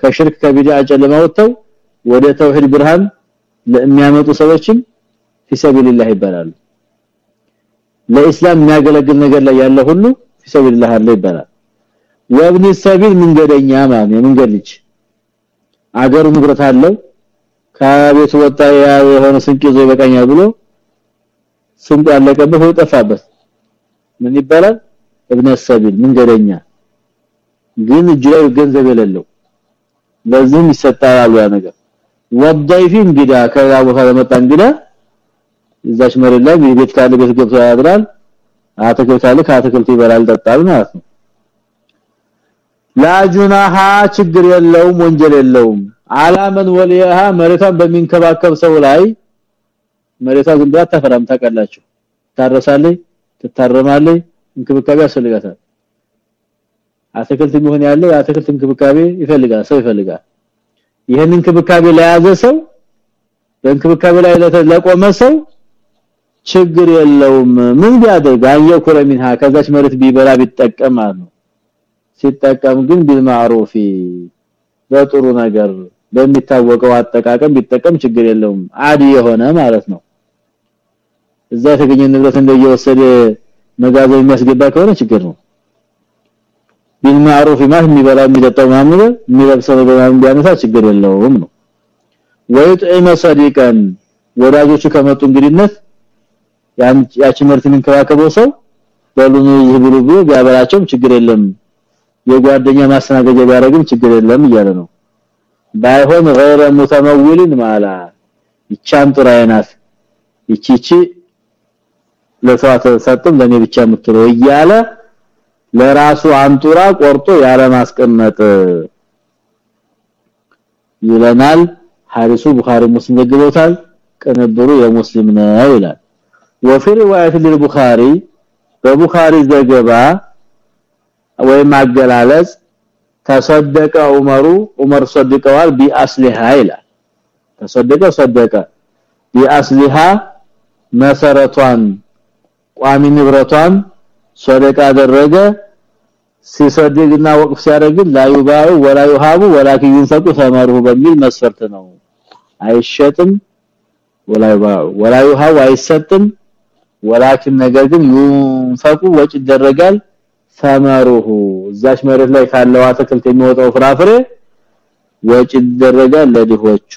ከሽርክ ከቢድዓ ጨለማ ወጥተው ወደ ተውሂድ ብርሃን ለሚያመጡ ሰዎችም ፊሰቢልላህ ይባላሉ። ለኢስላም የሚያገለግል ነገር ላይ ያለ ሁሉ ፊሰቢልላህ አለ ይባላል። ወብኒ ሰቢል መንገደኛ ማለት የመንገድ ልጅ። አገሩ ንብረት አለው። ከቤት ወጣ ያ የሆነ ስንቅ ይዞ ይበቃኛል ብሎ ስንቅ ያለቀበት ወይ ጠፋበት። ምን ይባላል? እብነ ሰቢል መንገደኛ። ግን እጅ ላይ ገንዘብ የሌለው። ለዚህም ይሰጣል ያ ነገር። ወዳይፊ እንግዳ ከዛ ቦታ ለመጣ እንግዳ እዛች መሬት ላይ ቤት ካለ ቤት ገብቶ ያድራል። አትክልት አለ ከአትክልት ይበላል ጠጣል ማለት ነው። ላጁናሃ ችግር የለውም ወንጀል የለውም። አላመን ወሊያሃ መሬቷን በሚንከባከብ ሰው ላይ መሬቷ ዝም ብላ ተፈራም ታቀላችሁ ታረሳለች ትታረማለች እንክብካቤ ያስፈልጋታል። አትክልት ቢሆን ያለው የአትክልት እንክብካቤ ይፈልጋል ሰው ይፈልጋል። ይሄን እንክብካቤ ለያዘ ሰው በእንክብካቤ ላይ ለቆመ ሰው ችግር የለውም። ምን ቢያደርግ? አየኩረ ሚንሃ ከዛች መሬት ቢበላ ቢጠቀም ነው ሲጠቀም ግን ቢልማዕሩፊ በጥሩ ነገር በሚታወቀው አጠቃቀም ቢጠቀም ችግር የለውም። አዲ የሆነ ማለት ነው። እዛ የተገኘ ንብረት እንደየወሰደ መጋዘን የሚያስገባ ከሆነ ችግር ነው። ቢልማዕሩፍ ማለት የሚበላ የሚጠጣው ማምረ የሚለብሰው ነገር ቢያነሳ ችግር የለውም ነው። ወይጥዒመ ሰዲቀን። ወዳጆቹ ከመጡ እንግዲነት ያቺ ምርትን እንከባከበው ሰው በሉኑ ይብሉ ብሎ ቢያበላቸውም ችግር የለም የጓደኛ ማስተናገጃ ቢያደርግም ችግር የለም እያለ ነው ባይሆን غير متمول ማላ ይቻም ጥራይናት ይቺቺ ለሷት ሰጥም ለኔ ብቻ የምትለው እያለ ለራሱ አንጡራ ቆርጦ ያለ ማስቀመጥ ይለናል ሐዲሱ ቡኻሪ ሙስሊም ዘግበውታል ቅንብሩ የሙስሊም ነው ይላል وفي روايه للبخاري በቡኻሪ ዘገባ ወይም አገላለጽ ተሰደቀ ዑመሩ ዑመር ሰደቀዋል ቢአስሊሃ ይላል ተሰደቀ ሰደቀ ቢአስሊሃ መሰረቷን ቋሚ ንብረቷን ሰደቃ አደረገ ሲሰድግና ወቅፍ ሲያደርግ ላዩባው ወላ ይሃቡ ወላኪን ይንፈቁ ተመሩሁ በሚል መስፈርት ነው አይሸጥም ወላ ይባው ወላ ይሃው አይሰጥም ወላኪን ነገር ግን ይንፈቁ ወጭ ይደረጋል። ተመሩሁ እዛች መሬት ላይ ካለው አትክልት የሚወጣው ፍራፍሬ ወጭ ይደረጋል ለድሆቹ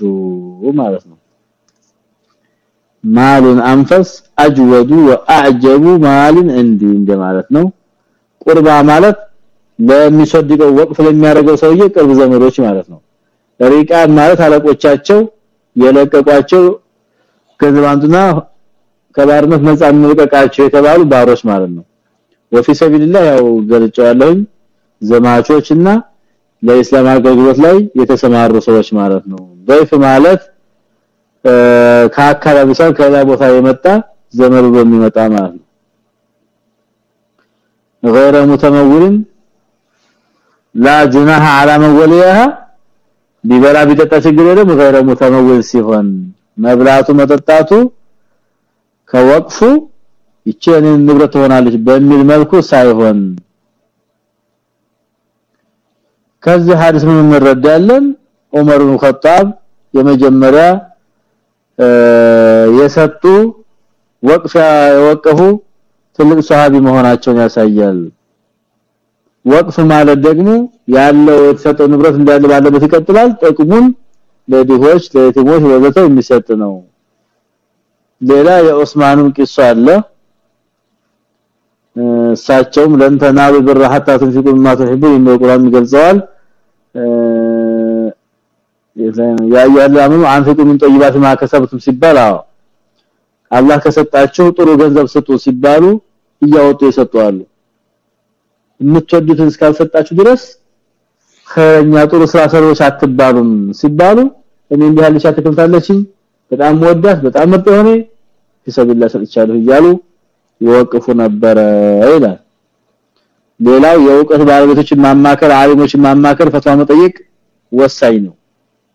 ማለት ነው። ማሉን አንፈስ አጅወዱ ወአዕጀቡ ማልን እንዲ እንደማለት ነው። ቁርባ ማለት ለሚሰድቀው ወቅፍ ለሚያደርገው ሰውዬ ቅርብ ዘመዶች ማለት ነው። ሪቃ ማለት አለቆቻቸው የለቀቋቸው ገንዘብ አንዱና ከባርነት ነፃ እንልቀቃቸው የተባሉ ባሮች ማለት ነው ወፊ ሰቢልላህ ያው ገልጫለሁኝ ዘማቾችና ለኢስላም አገልግሎት ላይ የተሰማሩ ሰዎች ማለት ነው ضيف ማለት ከአካባቢ ሰው ከሌላ ቦታ የመጣ ዘመድ በሚመጣ ማለት ነው غير متمول لا جناح على موليها ቢበላ ቢጠጣ ችግር የለም غير متمول ሲሆን መብላቱ መጠጣቱ ከወቅፉ ይቺን ንብረት ሆናለች በሚል መልኩ ሳይሆን ከዚህ ሐዲስ ምን እንረዳለን? ዑመር ኢብኑ ኸጣብ የመጀመሪያ የሰጡ ወቅፍ የወቀፉ ትልቅ ሷሃቢ መሆናቸውን ያሳያል። ወቅፍ ማለት ደግሞ ያለው የተሰጠው ንብረት እንዳለ ባለበት ይቀጥላል። ጥቅሙን ለድሆች ለየቲሞች ወዘተ የሚሰጥ ነው ሌላ የኡስማንም ቂሷ አለ። እሳቸውም ለንተናሉ ብራህታቱን ፍቁም ማተህቡ የሚለው ቁርአን ይገልጻል ያያላሙ አንፍቁ ምን ጠይባት ማከሰብቱም ሲባል አዎ። አላህ ከሰጣቸው ጥሩ ገንዘብ ስጡ ሲባሉ እያወጡ ይሰጣሉ የምትወዱትን እስካልሰጣችሁ ድረስ ከኛ ጥሩ ስራ ሰሮች አትባሉም ሲባሉ እኔ እንዲህ ያለሽ አትከፍታለች በጣም ወዳት በጣም ምርጥ ሆነ ፊሰቢላ ሰጥቻለሁ እያሉ ይወቅፉ ነበረ ይላል። ሌላው የእውቀት ባለቤቶችን ማማከር አሊሞችን ማማከር ፈትዋ መጠየቅ ወሳኝ ነው።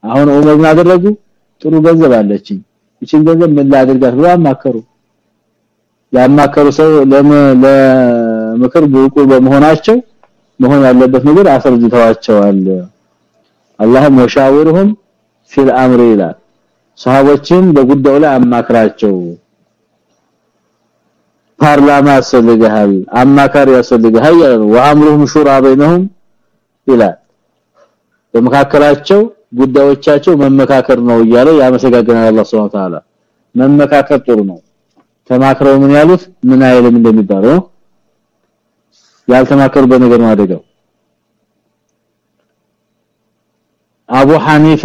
አሁን ዑመር ምን ጥሩ ገንዘብ አለችኝ። እቺን ገንዘብ ምን ላድርጋት ብለው አማከሩ። ያማከሩ ሰው ለምክር ብቁ በመሆናቸው መሆን ያለበት ነገር አስረድተዋቸዋል። አላህም ወሻውርሁም ፊል አምሪ ይላል። ሰሃቦችን በጉዳዩ ላይ አማክራቸው ፓርላማ ያስፈልጋል አማካሪ ያስፈልጋል ወአምሩሁም ሹራ በይነሁም ይላል። በመካከላቸው ጉዳዮቻቸው መመካከር ነው እያለ ያመሰጋገናል አላህ Subhanahu Ta'ala መመካከር ጥሩ ነው። ተማክረው ምን ያሉት? ምን አይልም እንደሚባለው ያልተማከሩበት ነገር ነው አደጋው። አቡ ሐኒፋ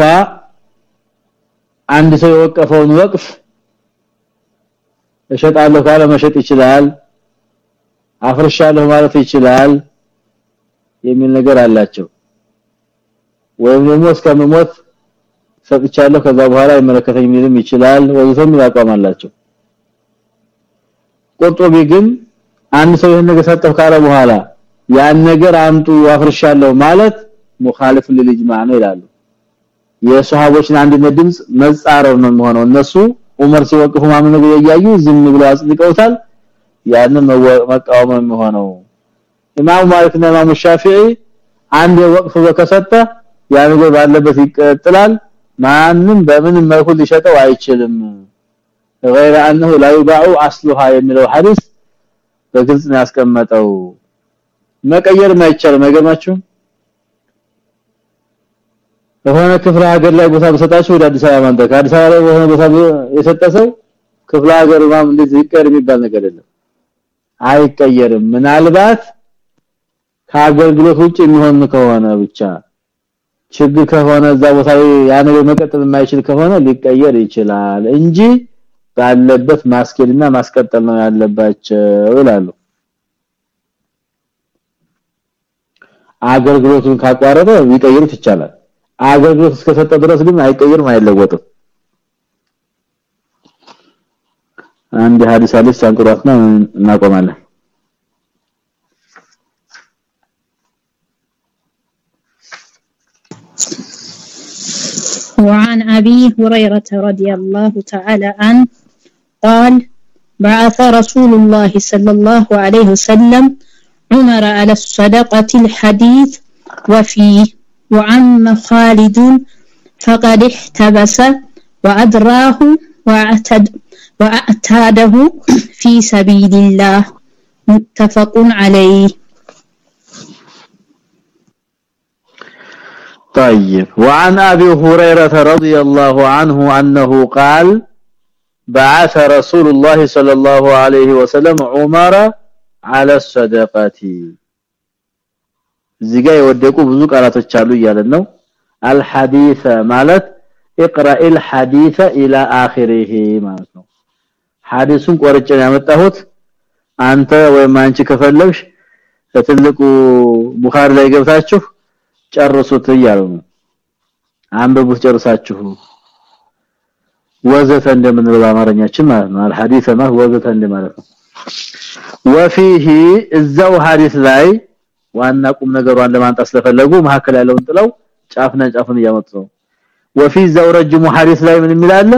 አንድ ሰው የወቀፈውን ወቅፍ እሸጣለሁ ካለ መሸጥ ይችላል አፍርሻለሁ ማለት ይችላል የሚል ነገር አላቸው። ወይም ደግሞ እስከመሞት ሰጥቻለሁ ከዛ በኋላ ይመለከተኝ የሚልም ይችላል ወይም ያቋም አላቸው። ቁርጡቢ ግን አንድ ሰው ይሄን ነገር ሰጠው ካለ በኋላ ያን ነገር አምጡ አፍርሻለሁ ማለት ሙኻሊፍ ለልጅማዕ ነው ይላሉ። የሱሐቦችን አንድነት ድምጽ መጻረር ነው የሚሆነው እነሱ ዑመር ሲወቅፉ ማምን ነገር ያያዩ ዝም ብለው አጽድቀውታል ያንን መቃወም የሚሆነው ኢማም ማሊክና ኢማም ሻፊዒ አንድ ወቅፍ ከሰጠ ያ ነገር ባለበት ይቀጥላል ማንም በምን መልኩ ሊሸጠው አይችልም غير انه لا يباع اصلها የሚለው ሐዲስ በግልጽ ነው ያስቀመጠው መቀየር ማይቻል አይገርማችሁ በሆነ ክፍለ ሀገር ላይ ቦታ በሰጣችሁ ወደ አዲስ አበባ ማንተ ከአዲስ አበባ ላይ በሆነ ቦታ የሰጠሰው ክፍለ ሀገር ማም እንደዚህ ይቀር የሚባል ነገር የለም። አይቀየርም። ምናልባት ከአገልግሎት ውጭ የሚሆን ከሆነ ብቻ ችግር ከሆነ እዛ ቦታ ያ ነገር መቀጠል የማይችል ከሆነ ሊቀየር ይችላል እንጂ ባለበት ማስኬድና ማስቀጠል ነው ያለባቸው ይላሉ። አገልግሎቱን ካቋረጠ ሊቀይሩት ይቻላል አገልግሎት እስከሰጠ ድረስ ግን አይቀየርም አይለወጥም አንድ ሐዲስ አለች አንቅሯትና እናቆማለን وعن أبي هريرة رضي الله تعالى عنه قال بعث رسول الله صلى الله عليه وسلم عمر على الصدقة الحديث وفيه وعم خالد فقد احتبس وأدراه واعتد وأعتاده في سبيل الله. متفق عليه. طيب. وعن أبي هريرة رضي الله عنه أنه قال بعث رسول الله صلى الله عليه وسلم عمر على الصدقة. እዚጋ የወደቁ ብዙ ቃላቶች አሉ እያለን ነው አልሐዲስ ማለት اقرا الحديث الى اخره ማለት ነው ሐዲሱን ቆርጬ ያመጣሁት አንተ ወይም አንቺ ከፈለግሽ ትልቁ ቡኻሪ ላይ ገብታችሁ ጨርሱት እያሉ ነው አንብቡት ጨርሳችሁ ወዘተ እንደምንለው በአማርኛችን ማለት ነው الحديث ما ወዘተ እንደማለት ነው وفيه እዛው ሐዲስ ላይ ዋና ቁም ነገሯን ለማንጣት ስለፈለጉ መሐከል ያለውን ጥለው ጫፍና ጫፍን እያመጡ ነው وفي ذو رجم حديث ላይ ምን ይላል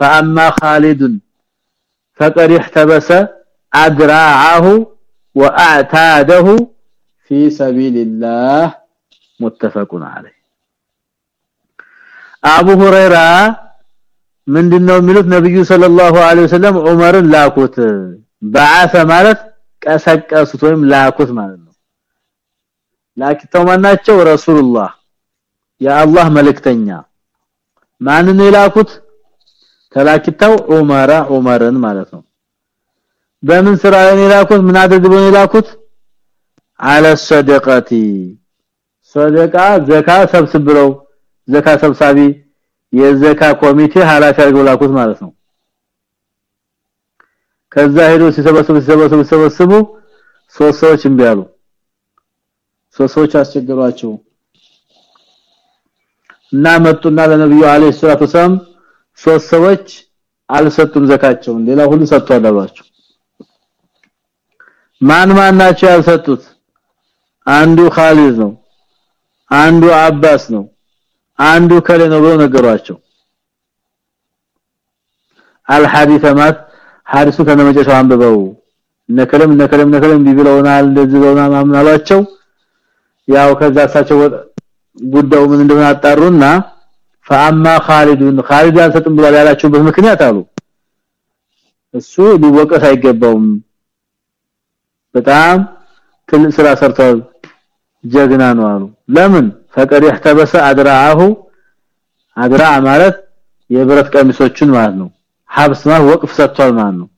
فاما خالد فقد احتبس اذراعه واعتاده في سبيل الله متفق عليه አቡ ሁረይራ ምንድነው የሚሉት ነብዩ ሰለላሁ ዐለይሂ ወሰለም ዑመርን ላኩት በአሰ ማለት ቀሰቀሱት ወይም ላኩት ማለት ነው ላኪተው ማናቸው ረሱልላህ የአላህ መልእክተኛ። ማንን የላኩት? ተላኪተው ዑመራ ዑመርን ማለት ነው። በምን ስራ የላኩት? ምን አድርገው የላኩት? አለ ሰደቀቲ። ሰደቃ ዘካ ሰብስብለው ዘካ ሰብሳቢ የዘካ ኮሚቴ ኃላፊ አድርገው ላኩት ማለት ነው። ከዛ ሄዶ ሲሰበስቡ ሲሰበስቡ ሲሰበስቡ ሶስት ሰዎች እምቢ አሉ ሰዎች አስቸገሯቸው። እና መጡና ለነብዩ አለይሂ ሰላቱ ሰላም ሶስት ሰዎች አልሰጡም ዘካቸውን ሌላ ሁሉ ሰጥቷል አሏቸው። ማን ማን ናቸው ያልሰጡት? አንዱ ኻሊድ ነው አንዱ አባስ ነው አንዱ ከለ ነው ብለው ነገሯቸው። አልሐዲث ማት ሐዲሱ ከነመጨረሻው አንብበው ነከለም ነከለም ነከለም ቢብለውናል እንደዚህ ብለውናል ማምን አሏቸው ያው ከዛ እሳቸው ጉዳዩ ምን እንደሆነ አጣሩና فاما خالد خالد ያልሰጥም ብሏል ያላችሁበት ምክንያት አሉ እሱ ሊወቀስ አይገባውም በጣም ትልቅ ስራ ሰርቷል ጀግና ነው አሉ ለምን ፈቀድ يحتبس አድራአሁ አድራ ማለት የብረት ቀሚሶችን ማለት ነው ሐብስ ማለት ወቅፍ ሰጥቷል ማለት ነው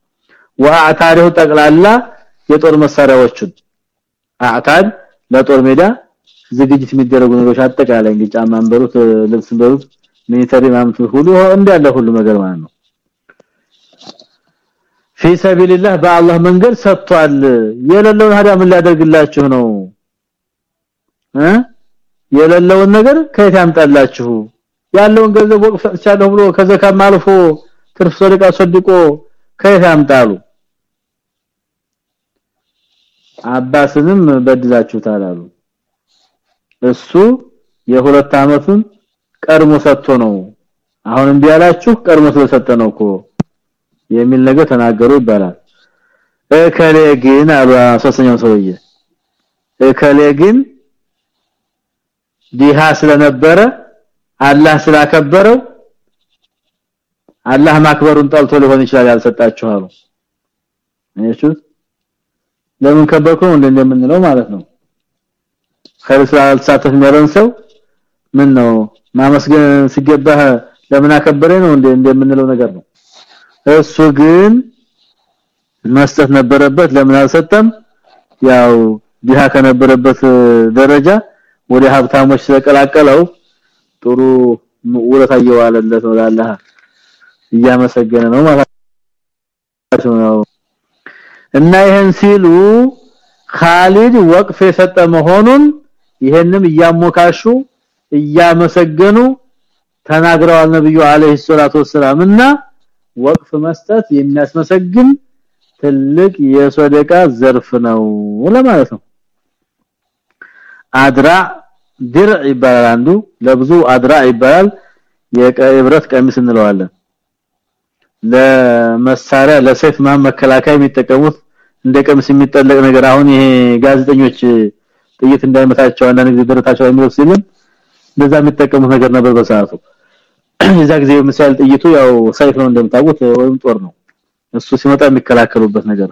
ወአታሪሁ ጠቅላላ የጦር መሳሪያዎችን አዕታድ ለጦር ሜዳ ዝግጅት የሚደረጉ ነገሮች አጠቃላይ እንግዲህ ጫማን በሩት ልብስን በሩት ሚሊተሪ ማምት ሁሉ እንዳለ ሁሉ ነገር ማለት ነው في سبيل الله በአላህ መንገድ ሰጥቷል የሌለውን ሀዳ ምን ሊያደርግላችሁ ነው እ የሌለውን ነገር ከየት ያምጣላችሁ ያለውን ገንዘብ ወቅፍ ሰጥቻለሁ ብሎ ከዘካም አልፎ ትርፍ ሰደቃ ሰድቆ ከየት ያምጣሉ አባስንም በድላችሁታል አሉ። እሱ የሁለት አመቱን ቀድሞ ሰጥቶ ነው። አሁንም ቢያላችሁ ቀድሞ ስለሰጠ ነው እኮ የሚል ነገር ተናገሩ ይባላል። እከሌ ግን አሉ ሶስተኛው ሰውዬ። እከሌ ግን ዲሃ ስለነበረ አላህ ስላከበረው አላህ ማክበሩን ጠልቶ ሊሆን ይችላል ያልሰጣችሁ አሉ። እሺት ለምን ከበርኩ እንደምንለው ማለት ነው። ኸይር ስላልተሳተፍ የሚያረን ሰው ምን ነው ማመስገን ሲገባህ ለምን አከበረ ነው እንደ እንደምንለው ነገር ነው። እሱ ግን መስጠት ነበረበት። ለምን አልሰጠም? ያው ዲሃ ከነበረበት ደረጃ ወደ ሀብታሞች ስለቀላቀለው ጥሩ ውለታ እየዋለለት ነው እያመሰገነ ነው ማለት ነው እና ይሄን ሲሉ ኻሊድ ወቅፍ የሰጠ መሆኑን ይሄንም እያሞካሹ እያመሰገኑ ተናግረዋል ነብዩ አለይሂ ሰላቱ እና ወቅፍ መስጠት የሚያስመሰግን ትልቅ የሶደቃ ዘርፍ ነው ለማለት ነው። አድራ ድርዕ ይባላል አንዱ። ለብዙ አድራ ይባላል። የብረት ቀሚስ እንለዋለን። ለመሳሪያ ለሰይፍ መከላከያ የሚጠቀሙት እንደ ቀሚስ የሚጠለቅ ነገር አሁን ይሄ ጋዜጠኞች ጥይት እንዳይመታቸው አንዳንድ ጊዜ ደረታቸው የሚለው ሲልም እንደዛ የሚጠቀሙት ነገር ነበር በሰዓቱ የዛ ጊዜ ምሳሌ ጥይቱ ያው ሰይፍ ነው እንደምታውቁት ወይም ጦር ነው እሱ ሲመጣ የሚከላከሉበት ነገር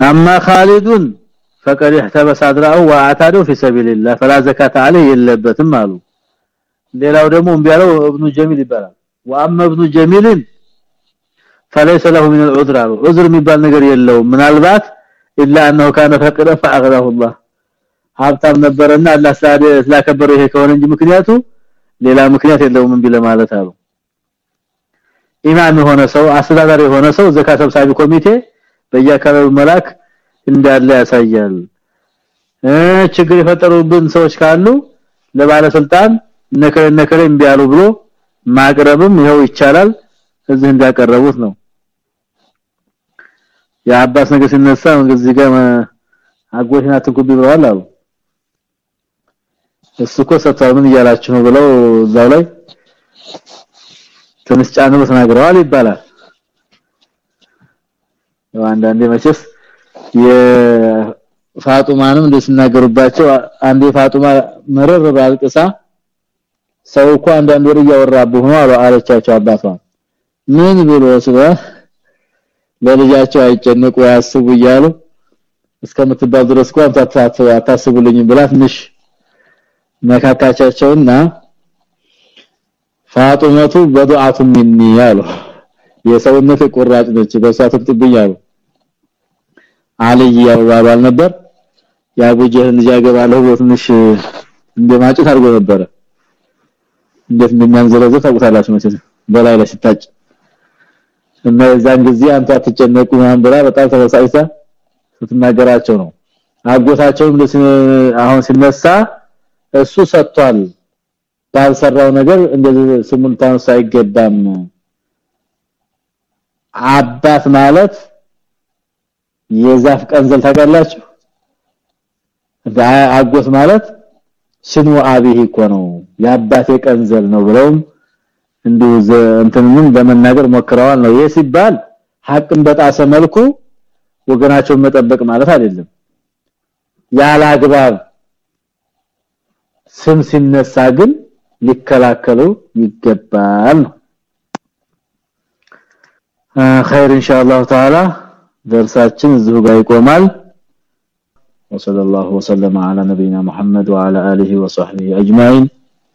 አማ ኻሊዱን فقد احتبس ادراءه واعتاده في سبيل الله فلا زكاه عليه የለበትም አሉ ሌላው ደግሞ እንቢያለው ابن جميل ይባላል واما ابن جميل فليس له من العذر عذر የሚባል ነገር የለውም ምናልባት الا انه كان فقيرا فاغناه الله ሀብታም ነበርና አላህ ስላከበረው ይሄ ከሆነ እንጂ ምክንያቱ ሌላ ምክንያት የለውም እንቢ ለማለት አሉ ኢማም የሆነ ሰው አስተዳዳሪ የሆነ ሰው ዘካ ሰብሳቢ ኮሚቴ በየአካባቢው መላክ እንዳለ ያሳያል ችግር የፈጠሩብን ሰዎች ካሉ ለባለስልጣን ነከረ ነከረ እንዲያሉ ብሎ ማቅረብም ይኸው ይቻላል እዚህ እንዳቀረቡት ነው። የአባስ ነገር ሲነሳ እዚህ ጋር አጎሽና ትኩብ ብለዋል አሉ። እሱ እኮ ሰጥቷል ምን እያላችሁ ነው ብለው እዛው ላይ ትንሽ ጫነው ተናግረዋል ይባላል። አንዳንዴ መቼስ የፋጡማንም እንደስናገሩባቸው አንዴ ፋጡማ መረር ባልቅሳ ሰው እኮ አንዳንድ ወር እያወራብህ ነው አለቻቸው አባቷ ምን ብሎ ስለ ለልጃቸው አይጨነቁ ያስቡ እያሉ እስከምትባል ድረስ እንኳን አታስቡልኝ ብላ ትንሽ መካካቻቸውና ፋጡመቱ በዱዓቱ ሚኒ ያሉ የሰውነት ቁራጭ ነች በሷ ትጥብያሉ አልይ ያባባል ነበር። ያቡጀህን ያገባለሁ ብሎ ትንሽ እንደማጭት አድርጎ ነበረ። እንዴት እንደሚያንዘረዘው ታውቃላችሁ መቼም። በላይ ላይ ሲታጭ እና የዛን ጊዜ አንተ አትጨነቁ ማን ብላ በጣም ተበሳጭታ ስትናገራቸው ነው። አጎታቸውም አሁን ሲነሳ እሱ ሰጥቷል። ባልሰራው ነገር እንደዚህ ስሙን ታንሳ አይገባም። አባት ማለት የዛፍ ቀንዘል ታውቃላችሁ? አጎት ማለት ስሙ አቢህ እኮ ነው። የአባቴ ቀንዘል ነው ብለው እንዲሁ እንትንም ለመናገር ሞክረዋል ነው። ይህ ሲባል ሐቅን በጣሰ መልኩ ወገናቸውን መጠበቅ ማለት አይደለም። ያለ አግባብ ስም ሲነሳ ግን ሊከላከሉ ይገባል خير ان شاء الله تعالى درساتችን እዚሁ ጋር ይቆማል። وصلى الله وسلم على نبينا محمد وعلى اله وصحبه اجمعين